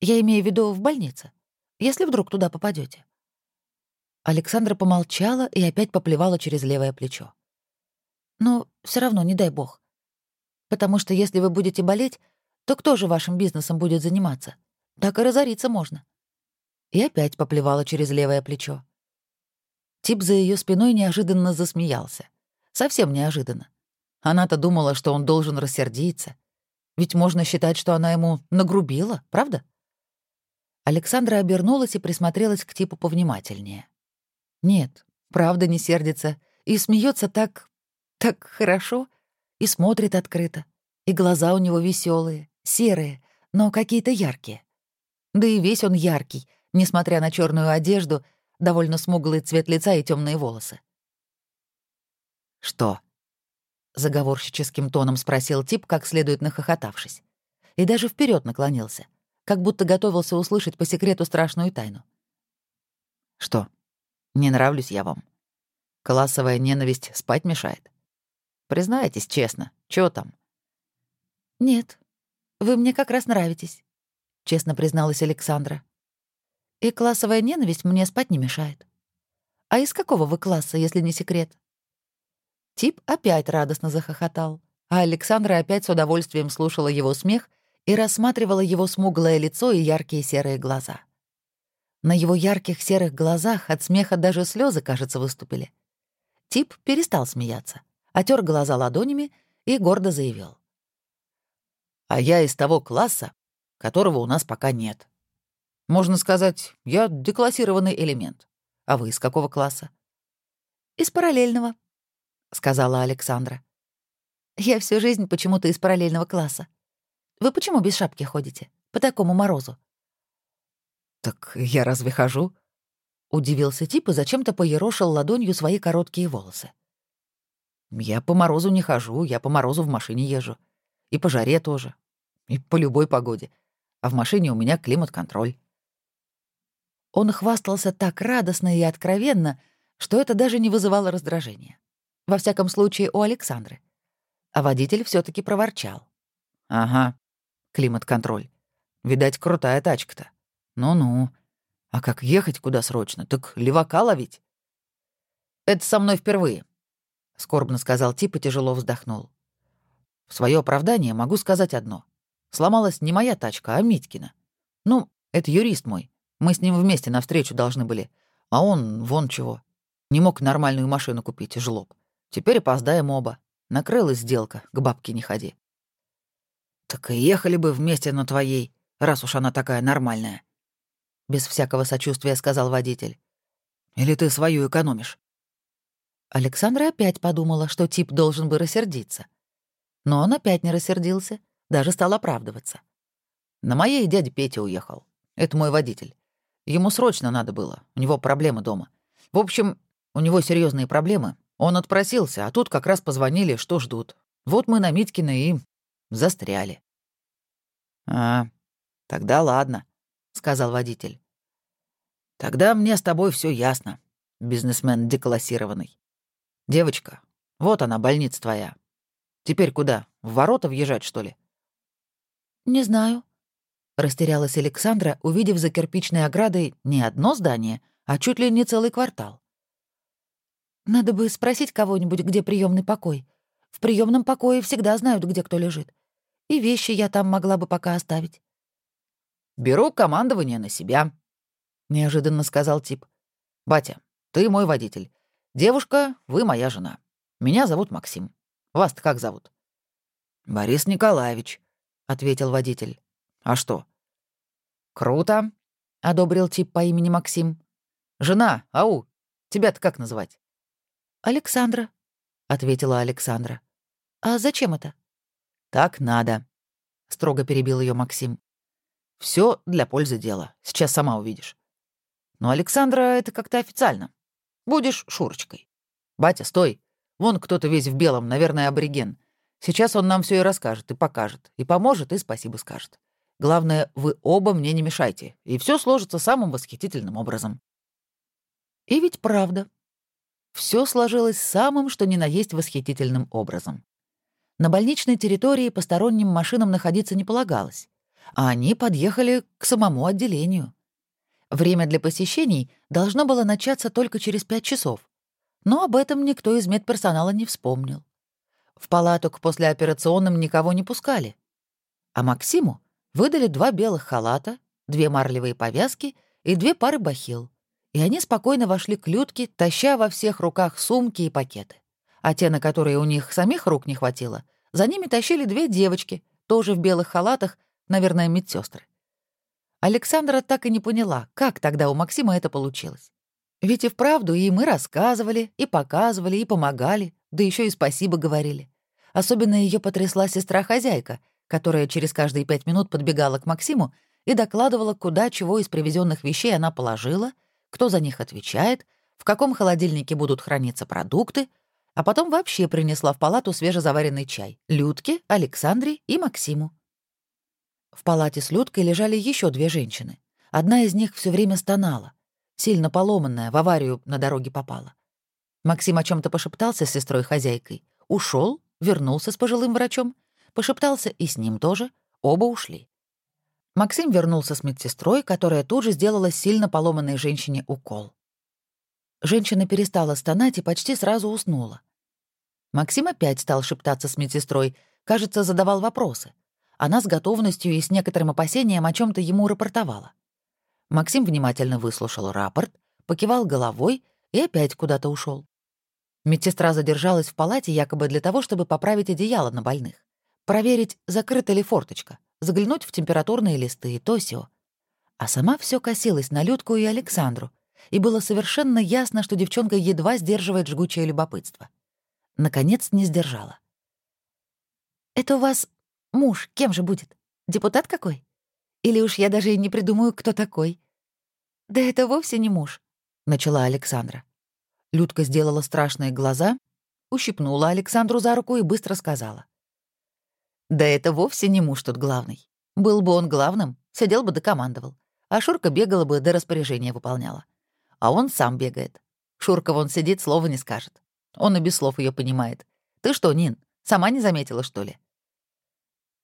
Я имею в виду в больнице, если вдруг туда попадете. Александра помолчала и опять поплевала через левое плечо. Но все равно, не дай бог. Потому что если вы будете болеть, то кто же вашим бизнесом будет заниматься? Так и разориться можно. И опять поплевала через левое плечо. Тип за ее спиной неожиданно засмеялся. Совсем неожиданно. Она-то думала, что он должен рассердиться. Ведь можно считать, что она ему нагрубила, правда? Александра обернулась и присмотрелась к типу повнимательнее. Нет, правда не сердится. И смеется так... так хорошо. И смотрит открыто. И глаза у него веселые, серые, но какие-то яркие. Да и весь он яркий, несмотря на черную одежду, довольно смуглый цвет лица и темные волосы. «Что?» — заговорщическим тоном спросил тип, как следует нахохотавшись. И даже вперед наклонился, как будто готовился услышать по секрету страшную тайну. «Что, не нравлюсь я вам? Классовая ненависть спать мешает? Признайтесь честно, чё там?» «Нет, вы мне как раз нравитесь», — честно призналась Александра. «И классовая ненависть мне спать не мешает. А из какого вы класса, если не секрет?» Тип опять радостно захохотал, а Александра опять с удовольствием слушала его смех и рассматривала его смуглое лицо и яркие серые глаза. На его ярких серых глазах от смеха даже слезы, кажется, выступили. Тип перестал смеяться, отер глаза ладонями и гордо заявил. «А я из того класса, которого у нас пока нет. Можно сказать, я деклассированный элемент. А вы из какого класса?» «Из параллельного», — сказала Александра. «Я всю жизнь почему-то из параллельного класса. Вы почему без шапки ходите? По такому морозу?» «Так я разве хожу?» Удивился тип и зачем-то поерошил ладонью свои короткие волосы. «Я по морозу не хожу, я по морозу в машине езжу. И по жаре тоже. И по любой погоде. А в машине у меня климат-контроль». Он хвастался так радостно и откровенно, что это даже не вызывало раздражения. Во всяком случае, у Александры. А водитель все таки проворчал. «Ага, климат-контроль. Видать, крутая тачка-то. Ну-ну. А как ехать куда срочно? Так левака ловить?» «Это со мной впервые», — скорбно сказал тип и тяжело вздохнул. «В свое оправдание могу сказать одно. Сломалась не моя тачка, а Митькина. Ну, это юрист мой. Мы с ним вместе навстречу должны были. А он вон чего. Не мог нормальную машину купить, жлоб. Теперь опоздаем оба. Накрылась сделка, к бабке не ходи. Так и ехали бы вместе на твоей, раз уж она такая нормальная. Без всякого сочувствия сказал водитель. Или ты свою экономишь? Александра опять подумала, что тип должен бы рассердиться. Но он опять не рассердился, даже стал оправдываться. На моей дядя Петя уехал. Это мой водитель. Ему срочно надо было, у него проблемы дома. В общем, у него серьезные проблемы. Он отпросился, а тут как раз позвонили, что ждут. Вот мы на Митькина и застряли. «А, тогда ладно», — сказал водитель. «Тогда мне с тобой все ясно, бизнесмен деклассированный. Девочка, вот она, больница твоя. Теперь куда? В ворота въезжать, что ли?» «Не знаю», — растерялась Александра, увидев за кирпичной оградой не одно здание, а чуть ли не целый квартал. «Надо бы спросить кого-нибудь, где приемный покой. В приемном покое всегда знают, где кто лежит. И вещи я там могла бы пока оставить». «Беру командование на себя», — неожиданно сказал тип. «Батя, ты мой водитель. Девушка, вы моя жена. Меня зовут Максим. Вас-то как зовут?» «Борис Николаевич», — ответил водитель. «А что?» «Круто», — одобрил тип по имени Максим. «Жена, ау, тебя-то как называть?» «Александра», — ответила Александра. «А зачем это?» «Так надо», — строго перебил ее Максим. Все для пользы дела. Сейчас сама увидишь. Но Александра — это как-то официально. Будешь Шурочкой. Батя, стой. Вон кто-то весь в белом, наверное, абориген. Сейчас он нам все и расскажет, и покажет, и поможет, и спасибо скажет. Главное, вы оба мне не мешайте, и все сложится самым восхитительным образом. И ведь правда. Все сложилось самым, что ни на есть восхитительным образом. На больничной территории посторонним машинам находиться не полагалось, а они подъехали к самому отделению. Время для посещений должно было начаться только через пять часов. Но об этом никто из медперсонала не вспомнил. В палату к послеоперационным никого не пускали. А Максиму выдали два белых халата, две марлевые повязки и две пары бахил. И они спокойно вошли к Людке, таща во всех руках сумки и пакеты. А те, на которые у них самих рук не хватило, за ними тащили две девочки, тоже в белых халатах, наверное, медсестры. Александра так и не поняла, как тогда у Максима это получилось. Ведь и вправду и мы рассказывали, и показывали, и помогали, да еще и спасибо говорили. Особенно ее потрясла сестра-хозяйка, которая через каждые пять минут подбегала к Максиму и докладывала, куда чего из привезенных вещей она положила, кто за них отвечает, в каком холодильнике будут храниться продукты, а потом вообще принесла в палату свежезаваренный чай Людке, Александре и Максиму. В палате с Людкой лежали еще две женщины. Одна из них все время стонала. Сильно поломанная, в аварию на дороге попала. Максим о чем то пошептался с сестрой-хозяйкой. Ушел, вернулся с пожилым врачом. Пошептался и с ним тоже. Оба ушли. Максим вернулся с медсестрой, которая тут же сделала сильно поломанной женщине укол. Женщина перестала стонать и почти сразу уснула. Максим опять стал шептаться с медсестрой, кажется, задавал вопросы. Она с готовностью и с некоторым опасением о чем то ему рапортовала. Максим внимательно выслушал рапорт, покивал головой и опять куда-то ушел. Медсестра задержалась в палате якобы для того, чтобы поправить одеяло на больных, проверить, закрыта ли форточка, заглянуть в температурные листы и то сё. А сама все косилась на Людку и Александру, и было совершенно ясно, что девчонка едва сдерживает жгучее любопытство. Наконец не сдержала. «Это у вас Муж кем же будет? Депутат какой? Или уж я даже и не придумаю, кто такой? Да это вовсе не муж, начала Александра. Людка сделала страшные глаза, ущипнула Александру за руку и быстро сказала. «Да это вовсе не муж тут главный. Был бы он главным, сидел бы да командовал. А Шурка бегала бы, до распоряжения выполняла. А он сам бегает. Шурка вон сидит, слова не скажет. Он и без слов ее понимает. Ты что, Нин, сама не заметила, что ли?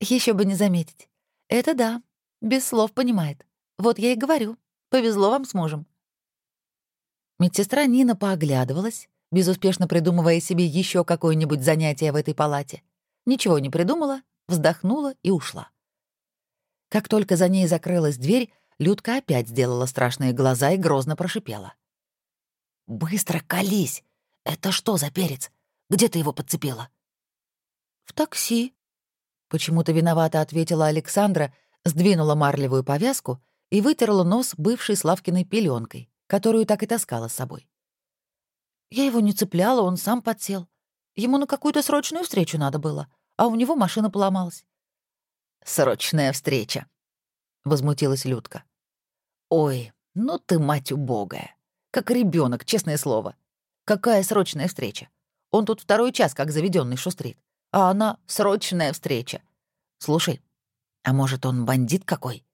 Еще бы не заметить. Это да, без слов понимает. Вот я и говорю. Повезло вам с мужем. Медсестра Нина пооглядывалась, безуспешно придумывая себе еще какое-нибудь занятие в этой палате. Ничего не придумала, вздохнула и ушла. Как только за ней закрылась дверь, Людка опять сделала страшные глаза и грозно прошипела. «Быстро колись! Это что за перец? Где ты его подцепила?» «В такси», Почему-то виновато ответила Александра, сдвинула марлевую повязку и вытерла нос бывшей Славкиной пеленкой, которую так и таскала с собой. Я его не цепляла, он сам подсел. Ему на какую-то срочную встречу надо было, а у него машина поломалась. «Срочная встреча», — возмутилась Людка. «Ой, ну ты мать убогая. Как ребенок, честное слово. Какая срочная встреча? Он тут второй час как заведенный шустрит, а она — срочная встреча. Слушай, а может, он бандит какой?»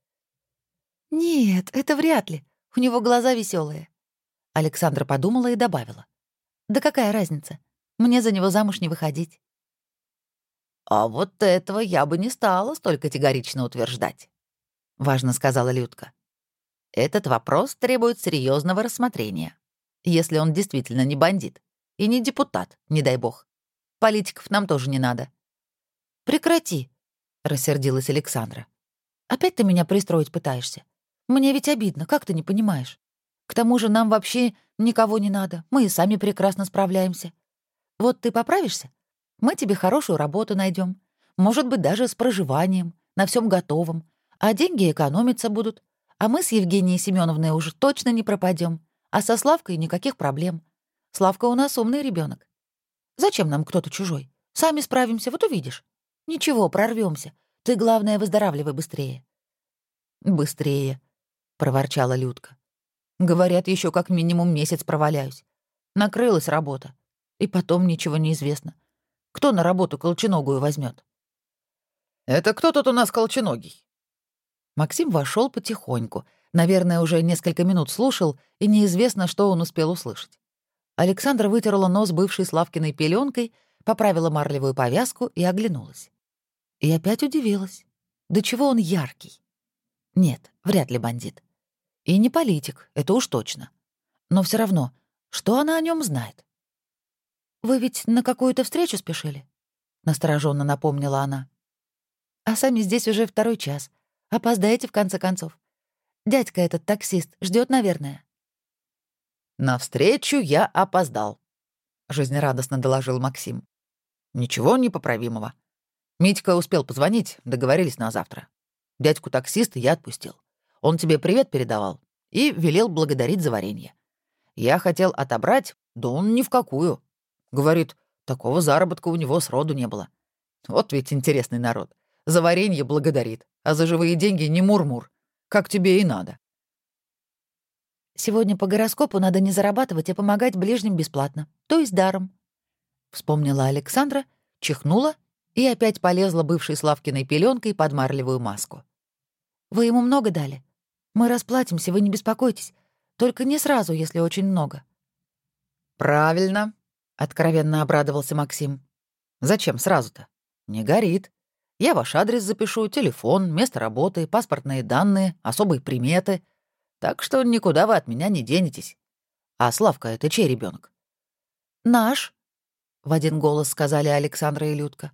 «Нет, это вряд ли. У него глаза веселые. Александра подумала и добавила. «Да какая разница? Мне за него замуж не выходить». «А вот этого я бы не стала столь категорично утверждать», — важно сказала Людка. «Этот вопрос требует серьезного рассмотрения, если он действительно не бандит и не депутат, не дай бог. Политиков нам тоже не надо». «Прекрати», — рассердилась Александра. «Опять ты меня пристроить пытаешься? Мне ведь обидно, как ты не понимаешь? К тому же нам вообще никого не надо, мы и сами прекрасно справляемся. Вот ты поправишься, мы тебе хорошую работу найдем, может быть, даже с проживанием, на всем готовом, а деньги экономиться будут, а мы с Евгенией Семеновной уже точно не пропадем, а со Славкой никаких проблем. Славка у нас умный ребенок. Зачем нам кто-то чужой? Сами справимся, вот увидишь. Ничего, прорвемся. Ты, главное, выздоравливай быстрее. Быстрее, проворчала Людка. Говорят, еще как минимум месяц проваляюсь. Накрылась работа. И потом ничего не известно. Кто на работу колченогую возьмет? «Это кто тут у нас колченогий?» Максим вошел потихоньку. Наверное, уже несколько минут слушал, и неизвестно, что он успел услышать. Александра вытерла нос бывшей Славкиной пеленкой, поправила марлевую повязку и оглянулась. И опять удивилась. До чего он яркий? Нет, вряд ли бандит. И не политик, это уж точно. Но все равно, что она о нем знает? «Вы ведь на какую-то встречу спешили?» — настороженно напомнила она. «А сами здесь уже второй час. Опоздаете, в конце концов. Дядька этот таксист ждет, наверное». «На встречу я опоздал», — жизнерадостно доложил Максим. «Ничего непоправимого. Митька успел позвонить, договорились на завтра. Дядьку-таксиста я отпустил. Он тебе привет передавал и велел благодарить за варенье. Я хотел отобрать, да он ни в какую. Говорит, такого заработка у него сроду не было. Вот ведь интересный народ. За варенье благодарит, а за живые деньги не мур-мур. Как тебе и надо. Сегодня по гороскопу надо не зарабатывать, а помогать ближним бесплатно, то есть даром. Вспомнила Александра, чихнула и опять полезла бывшей Славкиной пеленкой под марлевую маску. «Вы ему много дали?» Мы расплатимся, вы не беспокойтесь. Только не сразу, если очень много». «Правильно», — откровенно обрадовался Максим. «Зачем сразу-то? Не горит. Я ваш адрес запишу, телефон, место работы, паспортные данные, особые приметы. Так что никуда вы от меня не денетесь. А Славка — это чей ребенок? «Наш», — в один голос сказали Александра и Людка.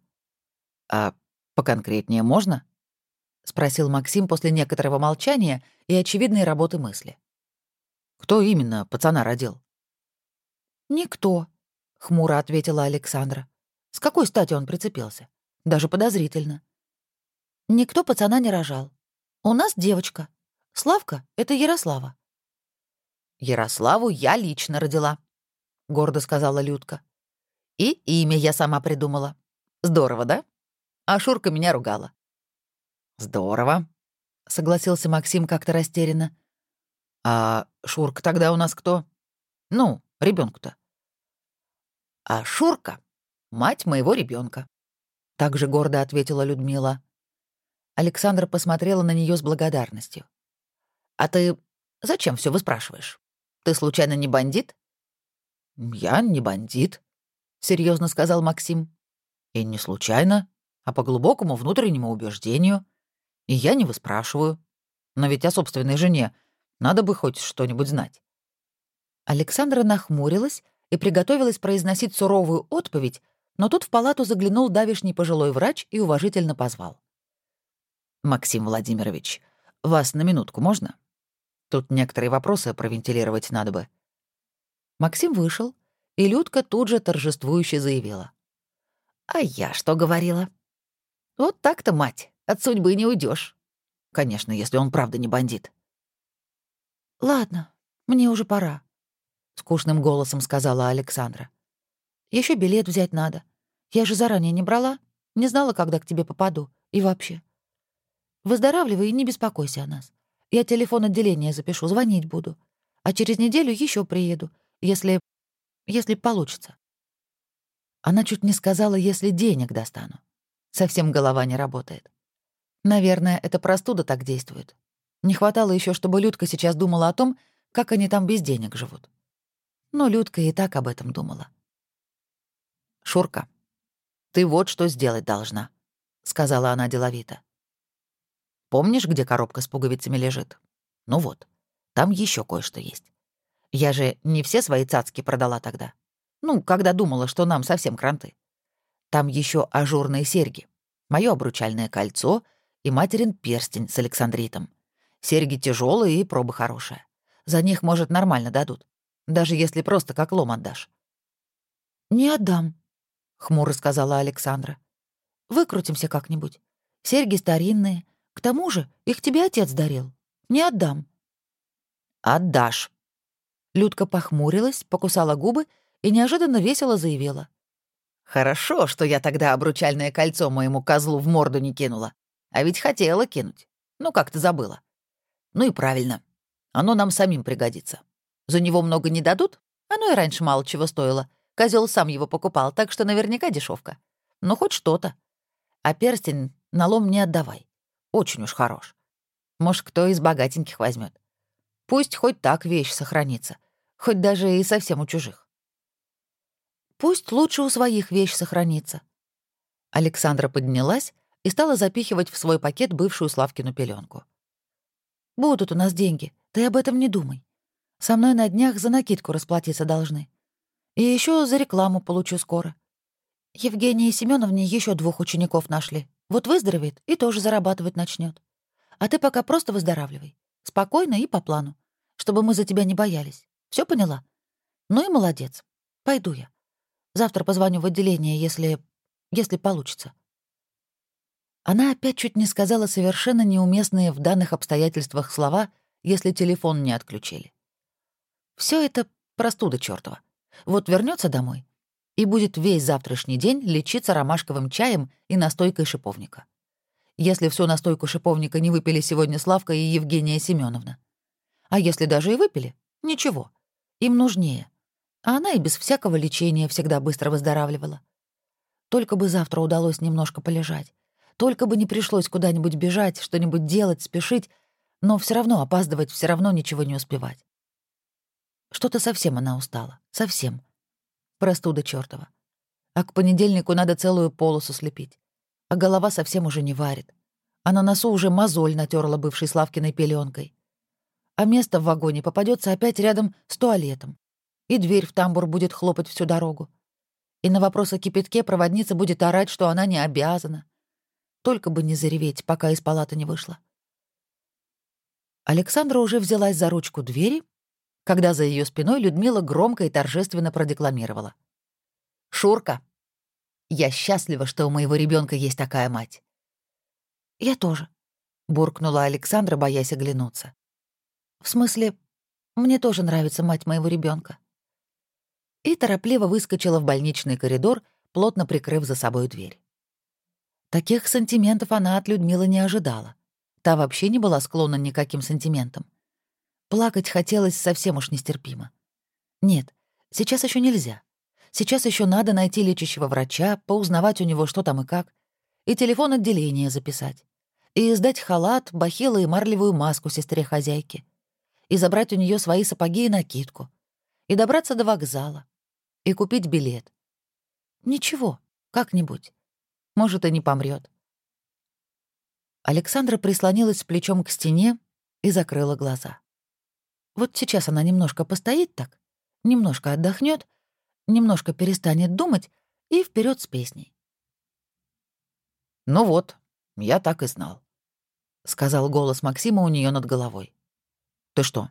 «А поконкретнее можно?» — спросил Максим после некоторого молчания и очевидной работы мысли. «Кто именно пацана родил?» «Никто», — хмуро ответила Александра. «С какой стати он прицепился? Даже подозрительно». «Никто пацана не рожал. У нас девочка. Славка — это Ярослава». «Ярославу я лично родила», — гордо сказала Людка. «И имя я сама придумала. Здорово, да? А Шурка меня ругала. «Здорово», — согласился Максим как-то растерянно. «А Шурка тогда у нас кто? Ну, ребенку-то». «А Шурка — мать моего ребенка, также гордо ответила Людмила. Александра посмотрела на нее с благодарностью. «А ты зачем все выспрашиваешь? Ты случайно не бандит?» «Я не бандит», — серьезно сказал Максим. «И не случайно, а по глубокому внутреннему убеждению. И я не выспрашиваю. Но ведь о собственной жене надо бы хоть что-нибудь знать. Александра нахмурилась и приготовилась произносить суровую отповедь, но тут в палату заглянул давишний пожилой врач и уважительно позвал. «Максим Владимирович, вас на минутку можно? Тут некоторые вопросы провентилировать надо бы». Максим вышел, и Людка тут же торжествующе заявила. «А я что говорила? Вот так-то, мать. От судьбы не уйдешь. Конечно, если он правда не бандит. Ладно, мне уже пора. Скучным голосом сказала Александра. Еще билет взять надо. Я же заранее не брала, не знала, когда к тебе попаду. И вообще. Выздоравливай и не беспокойся о нас. Я телефон отделения запишу, звонить буду. А через неделю еще приеду, если... если получится. Она чуть не сказала, если денег достану. Совсем голова не работает. Наверное, это простуда так действует. Не хватало еще, чтобы Людка сейчас думала о том, как они там без денег живут. Но Людка и так об этом думала. «Шурка, ты вот что сделать должна», — сказала она деловито. «Помнишь, где коробка с пуговицами лежит? Ну вот, там еще кое-что есть. Я же не все свои цацки продала тогда. Ну, когда думала, что нам совсем кранты. Там еще ажурные серьги, мое обручальное кольцо и материн перстень с Александритом. Серьги тяжелые и проба хорошая. За них, может, нормально дадут. Даже если просто как лом отдашь. «Не отдам», — хмуро сказала Александра. «Выкрутимся как-нибудь. Серьги старинные. К тому же их тебе отец дарил. Не отдам». «Отдашь». Людка похмурилась, покусала губы и неожиданно весело заявила. «Хорошо, что я тогда обручальное кольцо моему козлу в морду не кинула. А ведь хотела кинуть. Ну, как ты забыла. Ну и правильно. Оно нам самим пригодится. За него много не дадут? Оно и раньше мало чего стоило. Козел сам его покупал, так что наверняка дешевка. Но хоть что-то. А перстень на лом не отдавай. Очень уж хорош. Может, кто из богатеньких возьмет. Пусть хоть так вещь сохранится. Хоть даже и совсем у чужих. Пусть лучше у своих вещь сохранится. Александра поднялась и стала запихивать в свой пакет бывшую Славкину пеленку. «Будут у нас деньги, ты об этом не думай. Со мной на днях за накидку расплатиться должны. И еще за рекламу получу скоро. Евгении Семеновне еще двух учеников нашли. Вот выздоровеет и тоже зарабатывать начнет. А ты пока просто выздоравливай. Спокойно и по плану. Чтобы мы за тебя не боялись. Все поняла? Ну и молодец. Пойду я. Завтра позвоню в отделение, если... если получится». Она опять чуть не сказала совершенно неуместные в данных обстоятельствах слова, если телефон не отключили. Все это простуда чёртова. Вот вернется домой и будет весь завтрашний день лечиться ромашковым чаем и настойкой шиповника. Если всю настойку шиповника не выпили сегодня Славка и Евгения Семеновна. А если даже и выпили, ничего. Им нужнее. А она и без всякого лечения всегда быстро выздоравливала. Только бы завтра удалось немножко полежать. Только бы не пришлось куда-нибудь бежать, что-нибудь делать, спешить, но все равно опаздывать, все равно ничего не успевать. Что-то совсем она устала. Совсем. Простуда чёртова. А к понедельнику надо целую полосу слепить. А голова совсем уже не варит. А на носу уже мозоль натерла бывшей Славкиной пеленкой. А место в вагоне попадется опять рядом с туалетом. И дверь в тамбур будет хлопать всю дорогу. И на вопрос о кипятке проводница будет орать, что она не обязана. Только бы не зареветь, пока из палаты не вышла. Александра уже взялась за ручку двери, когда за ее спиной Людмила громко и торжественно продекламировала. «Шурка, я счастлива, что у моего ребенка есть такая мать». «Я тоже», — буркнула Александра, боясь оглянуться. «В смысле, мне тоже нравится мать моего ребенка. И торопливо выскочила в больничный коридор, плотно прикрыв за собой дверь. Таких сантиментов она от Людмилы не ожидала. Та вообще не была склонна никаким сантиментам. Плакать хотелось совсем уж нестерпимо. Нет, сейчас еще нельзя. Сейчас еще надо найти лечащего врача, поузнавать у него, что там и как, и телефон отделения записать, и сдать халат, бахилы и марлевую маску сестре-хозяйке, и забрать у нее свои сапоги и накидку, и добраться до вокзала, и купить билет. Ничего, как-нибудь. Может, и не помрет. Александра прислонилась плечом к стене и закрыла глаза. Вот сейчас она немножко постоит так, немножко отдохнет, немножко перестанет думать и вперед с песней. «Ну вот, я так и знал», — сказал голос Максима у нее над головой. «Ты что,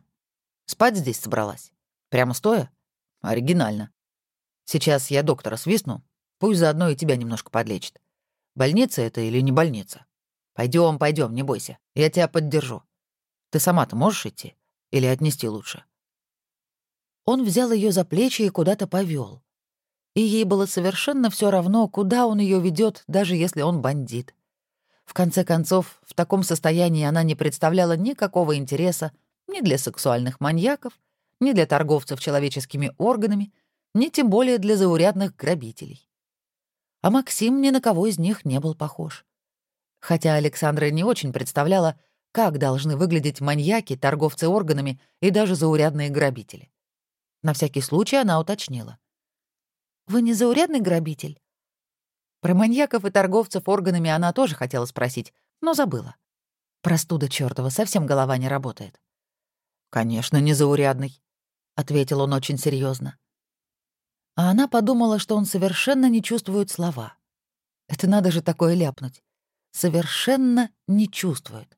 спать здесь собралась? Прямо стоя? Оригинально. Сейчас я доктора свистну, пусть заодно и тебя немножко подлечит. Больница это или не больница? Пойдем, пойдем, не бойся. Я тебя поддержу. Ты сама-то можешь идти? Или отнести лучше?» он взял ее за плечи и куда-то повел. И ей было совершенно все равно, куда он ее ведет, даже если он бандит. В конце концов, в таком состоянии она не представляла никакого интереса ни для сексуальных маньяков, ни для торговцев человеческими органами, ни тем более для заурядных грабителей. А Максим ни на кого из них не был похож. Хотя Александра не очень представляла, как должны выглядеть маньяки, торговцы органами и даже заурядные грабители. На всякий случай она уточнила. «Вы не заурядный грабитель?» Про маньяков и торговцев органами она тоже хотела спросить, но забыла. Простуда чёртова, совсем голова не работает. «Конечно, не заурядный», — ответил он очень серьезно. А она подумала, что он совершенно не чувствует слова. Это надо же такое ляпнуть. Совершенно не чувствует.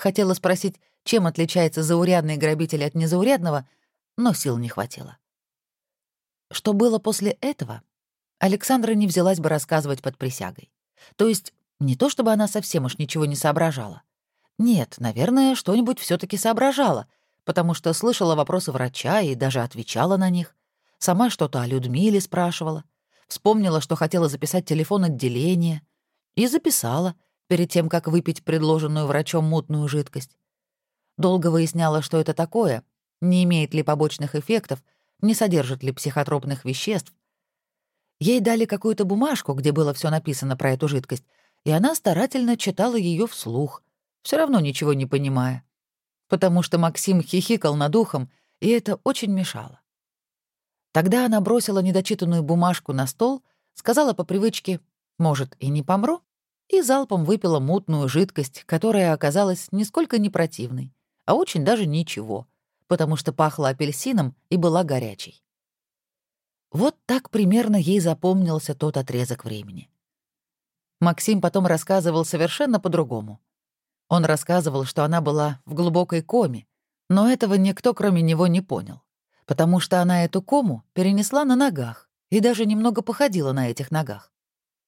Хотела спросить, чем отличается заурядный грабитель от незаурядного, но сил не хватило. Что было после этого, Александра не взялась бы рассказывать под присягой. То есть не то чтобы она совсем уж ничего не соображала. Нет, наверное, что-нибудь все таки соображала, потому что слышала вопросы врача и даже отвечала на них. Сама что-то о Людмиле спрашивала. Вспомнила, что хотела записать телефон отделения. И записала, перед тем, как выпить предложенную врачом мутную жидкость. Долго выясняла, что это такое, не имеет ли побочных эффектов, не содержит ли психотропных веществ, Ей дали какую-то бумажку, где было все написано про эту жидкость, и она старательно читала ее вслух, все равно ничего не понимая. Потому что Максим хихикал над ухом, и это очень мешало. Тогда она бросила недочитанную бумажку на стол, сказала по привычке «может, и не помру», и залпом выпила мутную жидкость, которая оказалась нисколько не противной, а очень даже ничего, потому что пахла апельсином и была горячей. Вот так примерно ей запомнился тот отрезок времени. Максим потом рассказывал совершенно по-другому. Он рассказывал, что она была в глубокой коме, но этого никто, кроме него, не понял, потому что она эту кому перенесла на ногах и даже немного походила на этих ногах.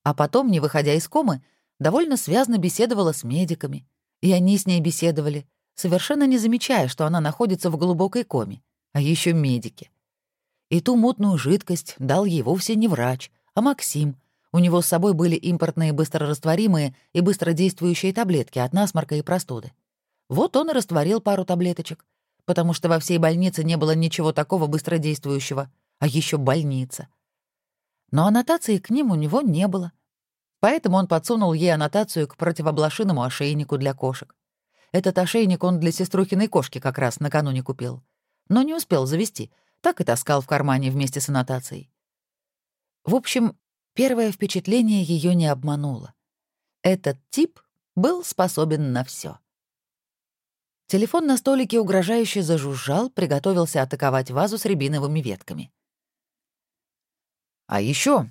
А потом, не выходя из комы, довольно связно беседовала с медиками, и они с ней беседовали, совершенно не замечая, что она находится в глубокой коме, а еще медики. И ту мутную жидкость дал ей вовсе не врач, а Максим. У него с собой были импортные быстрорастворимые и быстродействующие таблетки от насморка и простуды. Вот он и растворил пару таблеточек, потому что во всей больнице не было ничего такого быстродействующего, а еще больница. Но аннотации к ним у него не было. Поэтому он подсунул ей аннотацию к противоблошиному ошейнику для кошек. Этот ошейник он для сеструхиной кошки как раз накануне купил. Но не успел завести — так и таскал в кармане вместе с аннотацией. В общем, первое впечатление ее не обмануло. Этот тип был способен на все. Телефон на столике угрожающе зажужжал, приготовился атаковать вазу с рябиновыми ветками. «А еще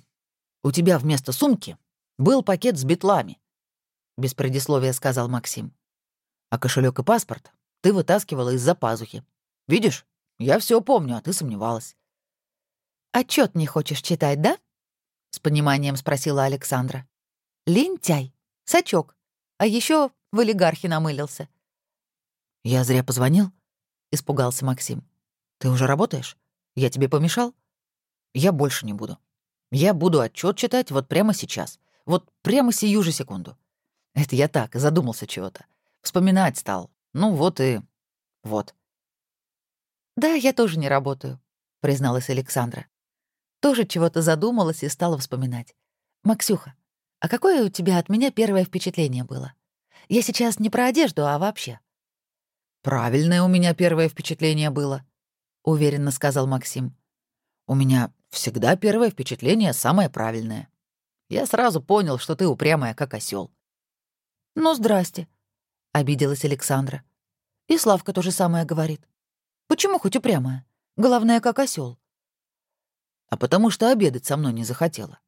у тебя вместо сумки был пакет с битлами», — без предисловия сказал Максим. «А кошелек и паспорт ты вытаскивала из-за пазухи. Видишь, я все помню, а ты сомневалась. Отчет не хочешь читать, да? С пониманием спросила Александра. Лентяй, сачок. А еще в олигархе намылился. Я зря позвонил? Испугался Максим. Ты уже работаешь? Я тебе помешал? Я больше не буду. Я буду отчет читать вот прямо сейчас. Вот прямо сию же секунду. Это я так, задумался чего-то. Вспоминать стал. Ну вот и... Вот. «Да, я тоже не работаю», — призналась Александра. Тоже чего-то задумалась и стала вспоминать. «Максюха, а какое у тебя от меня первое впечатление было? Я сейчас не про одежду, а вообще». «Правильное у меня первое впечатление было», — уверенно сказал Максим. «У меня всегда первое впечатление самое правильное. Я сразу понял, что ты упрямая, как осел. «Ну, здрасте», — обиделась Александра. И Славка то же самое говорит. Почему хоть упрямая? Главное, как осел. А потому что обедать со мной не захотела.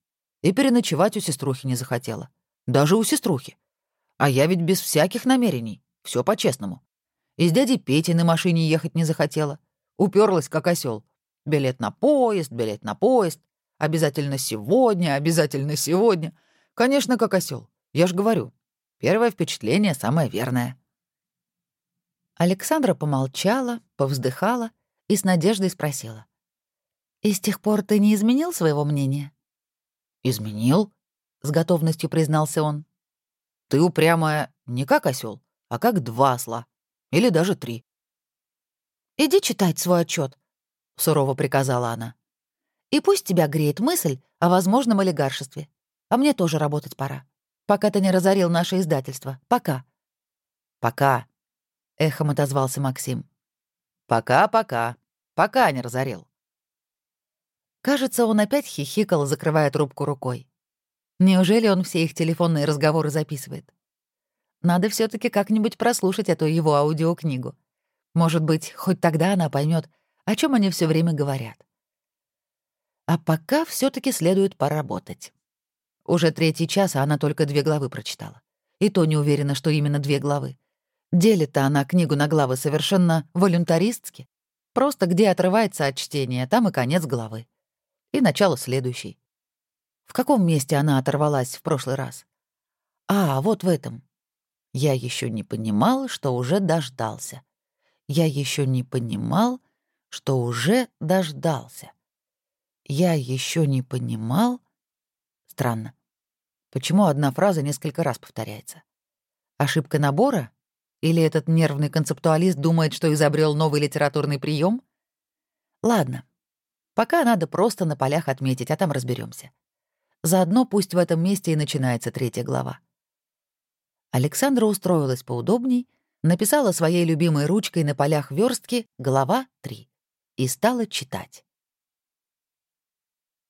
И переночевать у сеструхи не захотела. Даже у сеструхи. А я ведь без всяких намерений. все по-честному. И с дядей Петей на машине ехать не захотела. Уперлась, как осел. Билет на поезд, билет на поезд. Обязательно сегодня, обязательно сегодня. Конечно, как осел. Я ж говорю, первое впечатление самое верное. Александра помолчала, повздыхала и с надеждой спросила. «И с тех пор ты не изменил своего мнения?» «Изменил?» — с готовностью признался он. «Ты упрямая не как осел, а как два осла. Или даже три». «Иди читать свой отчет, сурово приказала она. «И пусть тебя греет мысль о возможном олигаршестве. А мне тоже работать пора. Пока ты не разорил наше издательство. Пока». «Пока», — эхом отозвался Максим. «Пока-пока. Пока не разорил». Кажется, он опять хихикал, закрывая трубку рукой. Неужели он все их телефонные разговоры записывает? Надо все таки как-нибудь прослушать эту его аудиокнигу. Может быть, хоть тогда она поймет, о чем они все время говорят. А пока все таки следует поработать. Уже третий час, а она только две главы прочитала. И то не уверена, что именно две главы. Делит-то она книгу на главы совершенно волюнтаристски. Просто где отрывается от чтения, там и конец главы. И начало следующей. В каком месте она оторвалась в прошлый раз? А, вот в этом. Я еще не понимал, что уже дождался. Я еще не понимал, что уже дождался. Я еще не понимал... Странно. Почему одна фраза несколько раз повторяется? Ошибка набора? Или этот нервный концептуалист думает, что изобрел новый литературный прием? Ладно. Пока надо просто на полях отметить, а там разберемся. Заодно пусть в этом месте и начинается третья глава. Александра устроилась поудобней, написала своей любимой ручкой на полях верстки «Глава 3» и стала читать.